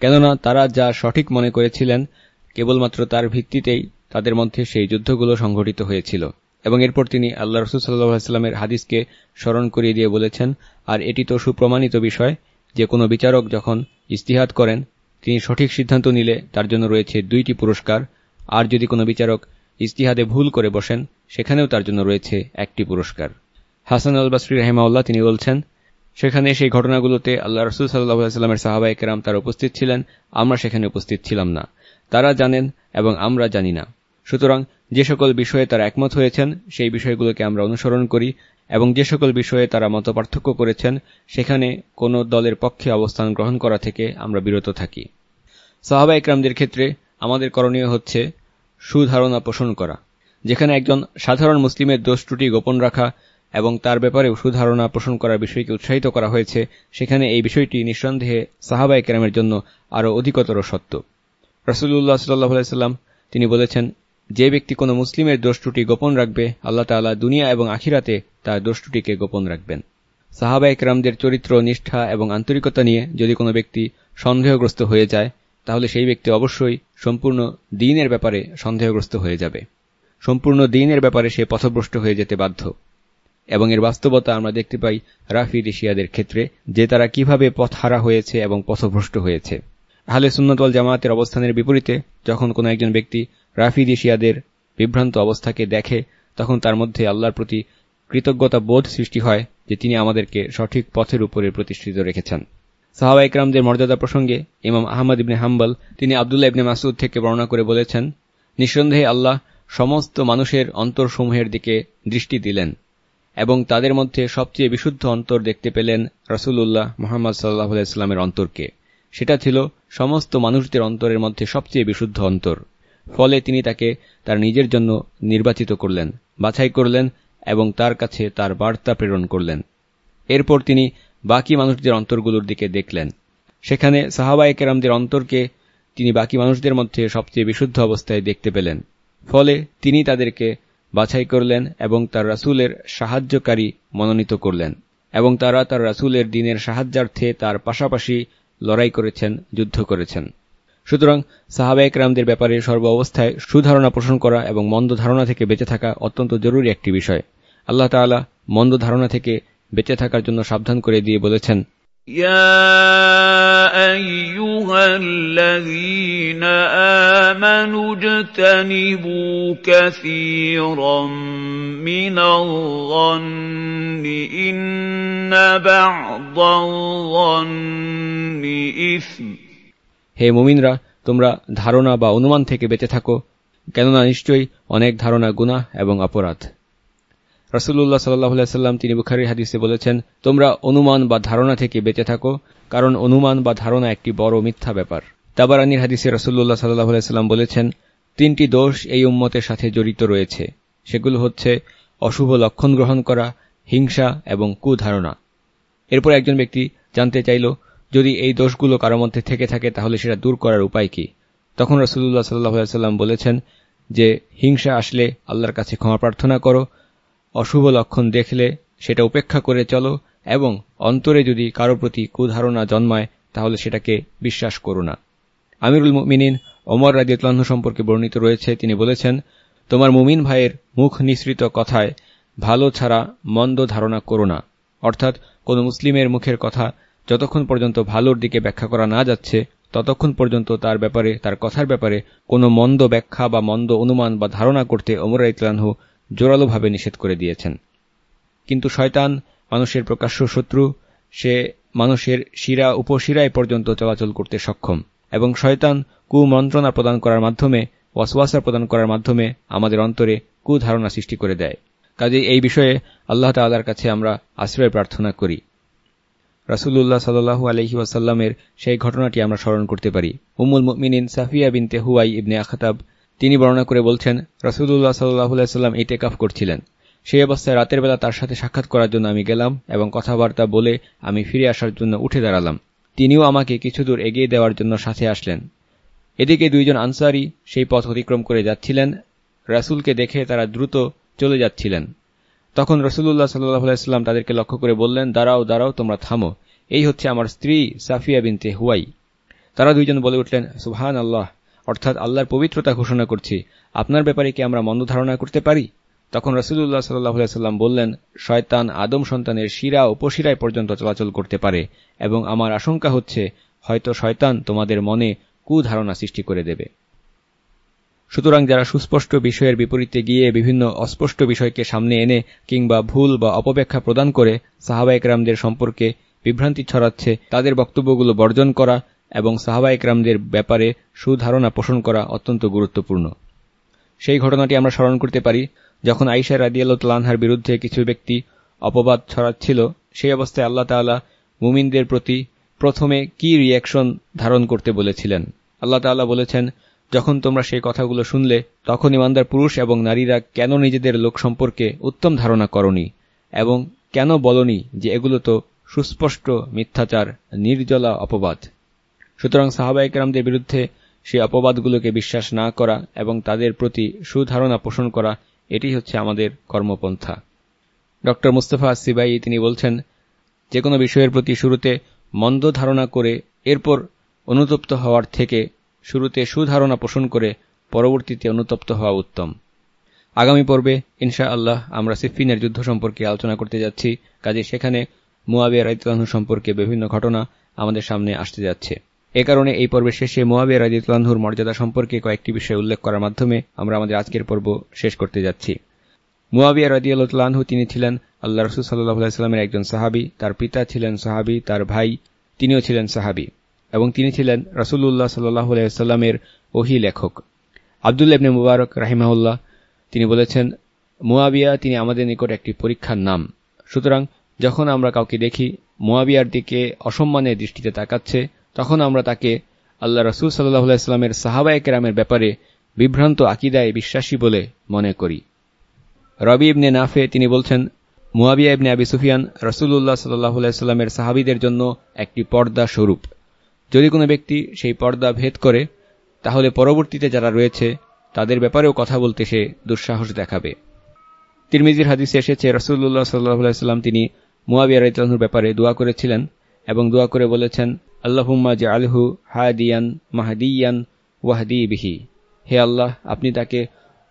কেননা তারা যা সঠিক মনে করেছিলেন, কেবলমাত্র তার ভিত্তিতেই তাদের মধ্যে সেই যুদ্ধগুলো সংঘটিত হয়েছিল। এবং এরপর তিনি আল্লাহ রসুল সাল্লাহামের হাদিসকে স্মরণ করিয়ে দিয়ে বলেছেন, আর এটি তো সুপ্রমাণিত বিষয়, যে কোনো বিচারক যখন ইস্তিহাত করেন, তিনি সঠিক সিদ্ধান্ত নিলে তার জন্য রয়েছে দুইটি পুরস্কার, আর যদি কোনো বিচারক ইস্তিহাদে ভুল করে বসেন, সেখানেও তার জন্য রয়েছে একটি পুরস্কার। হাসান আল রহমাউল্লাহ তিনি বলছেন সেখানে সেই ঘটনাগুলোতে আল্লাহ রসুল সাল্লাহামের সাহাবা একরাম তার উপস্থিত ছিলেন। আমরা সেখানে উপস্থিত ছিলাম না। তারা জানেন এবং আমরা জানি না। সুতরাং যে সকল বিষয়ে তারা একমত হয়েছেন, সেই বিষয়গুলোকে আমরা অনুসরণ করি এবং যে সকল বিষয়ে তারা মত পার্থক্য করেছেন, সেখানে কোনো দলের পক্ষে অবস্থান গ্রহণ করা থেকে আমরা বিরত থাকি। সাহাবা একরামদের ক্ষেত্রে আমাদের করণীয় হচ্ছে সুধারণা পোষণ করা, যেখানে একজন সাধারণ মুসলিমের দোষ ত্রুটি গোপন রাখা এবং তার ব্যাপারেও সুধারণা পোষণ করার বিষয়কে উৎসাহিত করা হয়েছে, সেখানে এই বিষয়টি নিঃসন্দেহে সাহাবা একরামের জন্য আরও অধিকতর সত্য। রসুল্লাহ সাল্লাহ সাল্লাম, তিনি বলেছেন, যে ব্যক্তি কোনো মুসলিমের দোষটুটি গোপন রাখবে, আল্লাহ তালা দুনিয়া এবং আখিরাতে তার দোষটুটিকে গোপন রাখবেন। সাহাবা একরামদের চরিত্র, নিষ্ঠা এবং আন্তরিকতা নিয়ে যদি কোনো ব্যক্তি সন্দেহগ্রস্ত হয়ে যায়, তাহলে সেই ব্যক্তি অবশ্যই সম্পূর্ণ দিনের ব্যাপারে সন্দেহগ্রস্ত হয়ে যাবে। সম্পূর্ণ দিনের ব্যাপারে সে পথভ্রষ্ট হয়ে যেতে বাধ্য। এবং এর বাস্তবতা আমরা দেখতে পাই রাফি ঋষিয়াদের ক্ষেত্রে, যে তারা কীভাবে পথ হারা হয়েছে এবং পথভ্রষ্ট হয়েছে। আহলে সুন্নতল জামায়াতের অবস্থানের বিপরীতে, যখন কোনো একজন ব্যক্তি রাফি ঋষিয়াদের বিভ্রান্ত অবস্থাকে দেখে, তখন তার মধ্যে আল্লাহর প্রতি কৃতজ্ঞতা বোধ সৃষ্টি হয় যে তিনি আমাদেরকে সঠিক পথের উপরে প্রতিষ্ঠিত রেখেছেন। সাহাবা ইকরামদের মর্যাদা প্রসঙ্গে ইমাম আহমদ ইবনে হাম্বল, তিনি আবদুল্লাহ ইবনে মাসুদ থেকে বর্ণনা করে বলেছেন, নিঃসন্দেহে আল্লাহ সমস্ত মানুষের অন্তরসমূহের দিকে দৃষ্টি দিলেন। এবং তাদের মধ্যে সবচেয়ে বিশুদ্ধ অন্তর দেখতে পেলেন রসুল্লাহ মোহাম্মদ সাল্লাহ ইসলামের অন্তরকে। সেটা ছিল সমস্ত মানুষদের অন্তরের মধ্যে সবচেয়ে বিশুদ্ধ অন্তর। ফলে তিনি তাকে তার নিজের জন্য নির্বাচিত করলেন, বাছাই করলেন এবং তার কাছে তার বার্তা প্রেরণ করলেন। এরপর তিনি বাকি মানুষদের অন্তরগুলোর দিকে দেখলেন। সেখানে সাহাবা কেরামদের অন্তরকে তিনি বাকি মানুষদের মধ্যে সবচেয়ে বিশুদ্ধ অবস্থায় দেখতে পেলেন। ফলে তিনি তাদেরকে বাছাই করলেন এবং তার রাসুলের সাহায্যকারী মনোনীত করলেন। এবং তারা তার রাসুলের দিনের সাহায্যার্থে তার পাশাপাশি লড়াই করেছেন, যুদ্ধ করেছেন। সুতরাং সাহাবা একরামদের ব্যাপারে সর্ব অবস্থায় সুধারণা পোষণ করা এবং মন্দ ধারণা থেকে বেঁচে থাকা অত্যন্ত জরুরি একটি বিষয়। আল্লাহ তালা মন্দ ধারণা থেকে বেঁচে থাকার জন্য সাবধান করে দিয়ে বলেছেন يا أيها الذين آمنوا اجتنبوا كثيرا من الظن إن بعض الظن إثم হে মুমিনরা তোমরা ধারণা বা অনুমান থেকে বেঁচে থাকো কেননা নিশ্চয়ই অনেক ধারণা গুনাহ এবং অপরাধ রসুল্লাহ সাল্লাম তিনি বুখারির হাদিসে বলেছেন, তোমরা অনুমান বা ধারণা থেকে বেঁচে থাকো, কারণ অনুমান বা ধারণা একটি বড় মিথ্যা ব্যাপার। তাবারানির হাদিসে রসুল্লাহ সাল্লাহ সাল্লাম বলেছেন, তিনটি দোষ এই উম্মতের সাথে জড়িত রয়েছে। সেগুলো হচ্ছে অশুভ লক্ষণ গ্রহণ করা, হিংসা এবং কুধারণা। এরপর একজন ব্যক্তি জানতে চাইল, যদি এই দোষগুলো কারও মধ্যে থেকে থাকে, তাহলে সেটা দূর করার উপায় কি? তখন রসুল্লাহ সাল্লাহ সাল্লাম বলেছেন যে, হিংসা আসলে আল্লাহর কাছে ক্ষমা প্রার্থনা করো অশুভ লক্ষণ দেখলে সেটা উপেক্ষা করে চলো এবং অন্তরে যদি কারও প্রতি কুধারণা জন্মায়, তাহলে সেটাকে বিশ্বাস করো না। আমিরুল মিনিন অমর রাজিউল্লাহ সম্পর্কে বর্ণিত রয়েছে। তিনি বলেছেন, তোমার মুমিন ভাইয়ের মুখ নিঃসৃত কথায় ভালো ছাড়া মন্দ ধারণা করো না। অর্থাৎ কোন মুসলিমের মুখের কথা যতক্ষণ পর্যন্ত ভালোর দিকে ব্যাখ্যা করা না যাচ্ছে, ততক্ষণ পর্যন্ত তার ব্যাপারে, তার কথার ব্যাপারে কোনো মন্দ ব্যাখ্যা বা মন্দ অনুমান বা ধারণা করতে অমর ইতলানহু জোরালোভাবে নিষেধ করে দিয়েছেন। কিন্তু শয়তান মানুষের প্রকাশ্য শত্রু, সে মানুষের শিরা উপশিরায় পর্যন্ত চলাচল করতে সক্ষম। এবং শয়তান কুমন্ত্রণা প্রদান করার মাধ্যমে, ওয়াসওয়াসা প্রদান করার মাধ্যমে আমাদের অন্তরে কুধারণা সৃষ্টি করে দেয়। কাজে এই বিষয়ে আল্লাহ তাল্লার কাছে আমরা আশ্রয় প্রার্থনা করি। রাসুল্লাহ সাল্লু আলহি ওয়াসাল্লামের সেই ঘটনাটি আমরা স্মরণ করতে পারি। উমুল মিনিন সাফিয়া বিনতে হুয়াই ইবনে আখতাব তিনি বর্ণনা করে বলছেন রাসুল্লাহ সাল্লাহ সাল্লাম এই টেকাফ করছিলেন। সেই অবস্থায় রাতের বেলা তার সাথে সাক্ষাৎ করার জন্য আমি গেলাম এবং কথাবার্তা বলে আমি ফিরে আসার জন্য উঠে দাঁড়ালাম। তিনিও আমাকে কিছু দূর এগিয়ে দেওয়ার জন্য সাথে আসলেন। এদিকে দুইজন আনসারি সেই পথ অতিক্রম করে যাচ্ছিলেন, রাসুলকে দেখে তারা দ্রুত চলে যাচ্ছিলেন। তখন রসুল্লাহ সাল্লাহাম তাদেরকে লক্ষ্য করে বললেন, দাঁড়াও দাঁড়াও, তোমরা থামো। এই হচ্ছে আমার স্ত্রী সাফিয়া বিনতে হুয়াই। তারা দুইজন বলে উঠলেন সুহান আল্লাহ অর্থাৎ আল্লাহর পবিত্রতা ঘোষণা করছি, আপনার ব্যাপারে কি আমরা মন্দ ধারণা করতে পারি? তখন রসুল্লাহ সাল্লাম বললেন, শয়তান আদম সন্তানের শিরা উপশিরায় পর্যন্ত চলাচল করতে পারে এবং আমার আশঙ্কা হচ্ছে, হয়তো শয়তান তোমাদের মনে কুধারণা সৃষ্টি করে দেবে। সুতরাং যারা সুস্পষ্ট বিষয়ের বিপরীতে গিয়ে বিভিন্ন অস্পষ্ট বিষয়কে সামনে এনে কিংবা ভুল বা অপব্যাখ্যা প্রদান করে সাহাবা একরামদের সম্পর্কে বিভ্রান্তি ছড়াচ্ছে, তাদের বক্তব্যগুলো বর্জন করা এবং সাহাবা একরামদের ব্যাপারে সুধারণা পোষণ করা অত্যন্ত গুরুত্বপূর্ণ। সেই ঘটনাটি আমরা স্মরণ করতে পারি, যখন আইসা রাদিয়ালতালহার বিরুদ্ধে কিছু ব্যক্তি অপবাদ ছড়াচ্ছিল, সেই অবস্থায় আল্লাহ তালা মুমিনদের প্রতি প্রথমে কি রিয়াকশন ধারণ করতে বলেছিলেন? আল্লাহ তাল্লাহ বলেছেন, যখন তোমরা সেই কথাগুলো শুনলে, তখন ইমানদার পুরুষ এবং নারীরা কেন নিজেদের লোক সম্পর্কে উত্তম ধারণা করনি এবং কেন বলনি যে এগুলো তো সুস্পষ্ট মিথ্যাচার, নির্জলা অপবাদ? সুতরাং সাহাবাইকেরামদের বিরুদ্ধে সেই অপবাদগুলোকে বিশ্বাস না করা এবং তাদের প্রতি সুধারণা পোষণ করা, এটি হচ্ছে আমাদের কর্মপন্থা। ড. মুস্তফা সিবাই তিনি বলছেন যে কোনো বিষয়ের প্রতি শুরুতে মন্দ ধারণা করে, এরপর অনুতপ্ত হওয়ার থেকে শুরুতে সুধারণা পোষণ করে, পরবর্তীতে অনুতপ্ত হওয়া উত্তম। আগামী পর্বে ইনশা আল্লাহ আমরা সিফিনের যুদ্ধ সম্পর্কে আলোচনা করতে যাচ্ছি। কাজে সেখানে মুয়াবিয়া রাইতলানহু সম্পর্কে বিভিন্ন ঘটনা আমাদের সামনে আসতে যাচ্ছে। এ কারণে এই পর্বের শেষে মোয়াবিয়া রাজিউল্লাহুর মর্যাদা সম্পর্কে কয়েকটি বিষয় উল্লেখ করার মাধ্যমে আমরা আমাদের আজকের পর্ব শেষ করতে যাচ্ছি। মুয়াবিয়া রাজিউল্লাহু তিনি ছিলেন আল্লাহ রসুল সাল্লাহ সাল্লামের একজন সাহাবি, তার পিতা ছিলেন সাহাবি, তার ভাই তিনিও ছিলেন সাহাবি এবং তিনি ছিলেন রসুল্লাহ সাল্লাহ সাল্লামের ওহি লেখক। আবদুল্লা ইবনে মুবারক রাহিমাউল্লাহ তিনি বলেছেন, মুয়াবিয়া তিনি আমাদের নিকট একটি পরীক্ষার নাম। সুতরাং যখন আমরা কাউকে দেখি, মুয়াবিয়ার দিকে অসম্মানের দৃষ্টিতে তাকাচ্ছে তখন আমরা তাকে আল্লাহ রসুল সাল্লাহ সাল্লামের সাহাবায় কেরামের ব্যাপারে বিভ্রান্ত আকিদায় বিশ্বাসী বলে মনে করি। রবি ইবনে নাফে তিনি বলছেন, মুয়াবিয়া ইবনে আবি সুফিয়ান রসুল্লাহ সাল্লাহ সাল্লামের সাহাবিদের জন্য একটি পর্দা স্বরূপ। যদি কোনো ব্যক্তি সেই পর্দা ভেদ করে, তাহলে পরবর্তীতে যারা রয়েছে, তাদের ব্যাপারেও কথা বলতে সে দুঃসাহস দেখাবে। তিরমিজির হাদিসে এসেছে রসুল্লাহ সাল্লাহ সাল্লাম তিনি মুয়াবিয়া রাইতলাহুর ব্যাপারে দোয়া করেছিলেন এবং দোয়া করে বলেছেন আল্লাহুম্মা যে আলহু হাদিয়ান মাহাদিয়ান ওয়াহদি বিহি। হে আল্লাহ, আপনি তাকে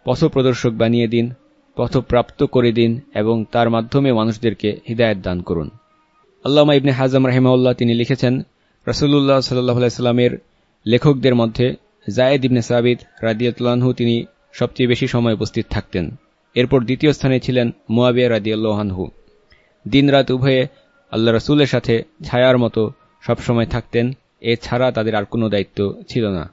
পথপ্রদর্শক বানিয়ে দিন, পথপ্রাপ্ত করে দিন এবং তার মাধ্যমে মানুষদেরকে হৃদায়ত দান করুন। আল্লামা ইবনে হাজম রাহিমাউল্লাহ তিনি লিখেছেন রসুল্লাহ সাল্লাহ সাল্লামের লেখকদের মধ্যে জায়েদ ইবনে সাবিদ রাদিয়াতলানহু তিনি সবচেয়ে বেশি সময় উপস্থিত থাকতেন। এরপর দ্বিতীয় স্থানে ছিলেন মুয়াবিয়া রাদিয়াল্লাহানহু দিন রাত উভয়ে আল্লাহ রসুলের সাথে ছায়ার মতো সবসময় থাকতেন, এছাড়া তাদের আর কোনো দায়িত্ব ছিল না।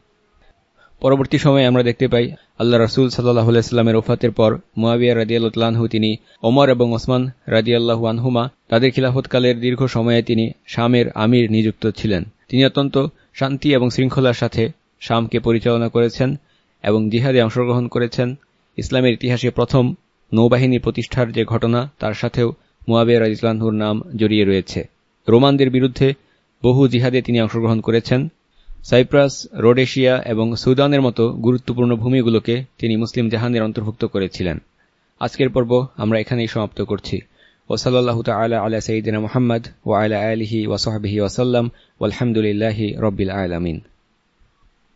পরবর্তী সময়ে আমরা দেখতে পাই, আল্লাহ রসুল সাল্লাহ সাল্লামের ওফাতের পর মুয়াবিয়া রাদিয়াল্লাহু তিনি ওমর এবং ওসমান রাদিয়াল্লাহু আনহুমা, তাদের খিলাফতকালের দীর্ঘ সময়ে তিনি শামের আমির নিযুক্ত ছিলেন। তিনি অত্যন্ত শান্তি এবং শৃঙ্খলার সাথে শামকে পরিচালনা করেছেন এবং জিহাদে অংশগ্রহণ করেছেন। ইসলামের ইতিহাসে প্রথম নৌবাহিনী প্রতিষ্ঠার যে ঘটনা, তার সাথেও মুয়াবিয়া রাজিউল্লাহুর নাম জড়িয়ে রয়েছে। রোমানদের বিরুদ্ধে বহু জিহাদে তিনি অংশগ্রহণ করেছেন। সাইপ্রাস, রোডেশিয়া এবং সুদানের মতো গুরুত্বপূর্ণ ভূমিগুলোকে তিনি মুসলিম জাহানের অন্তর্ভুক্ত করেছিলেন। আজকের পর্ব আমরা এখানেই সমাপ্ত করছি। ওসলাল্লাহ তালা আলা সঈদিনা মোহাম্মদ ও আলা আলহি ওয়াসহাবিহি ওয়াসাল্লাম আলহামদুলিল্লাহি রব্বিল আলমিন।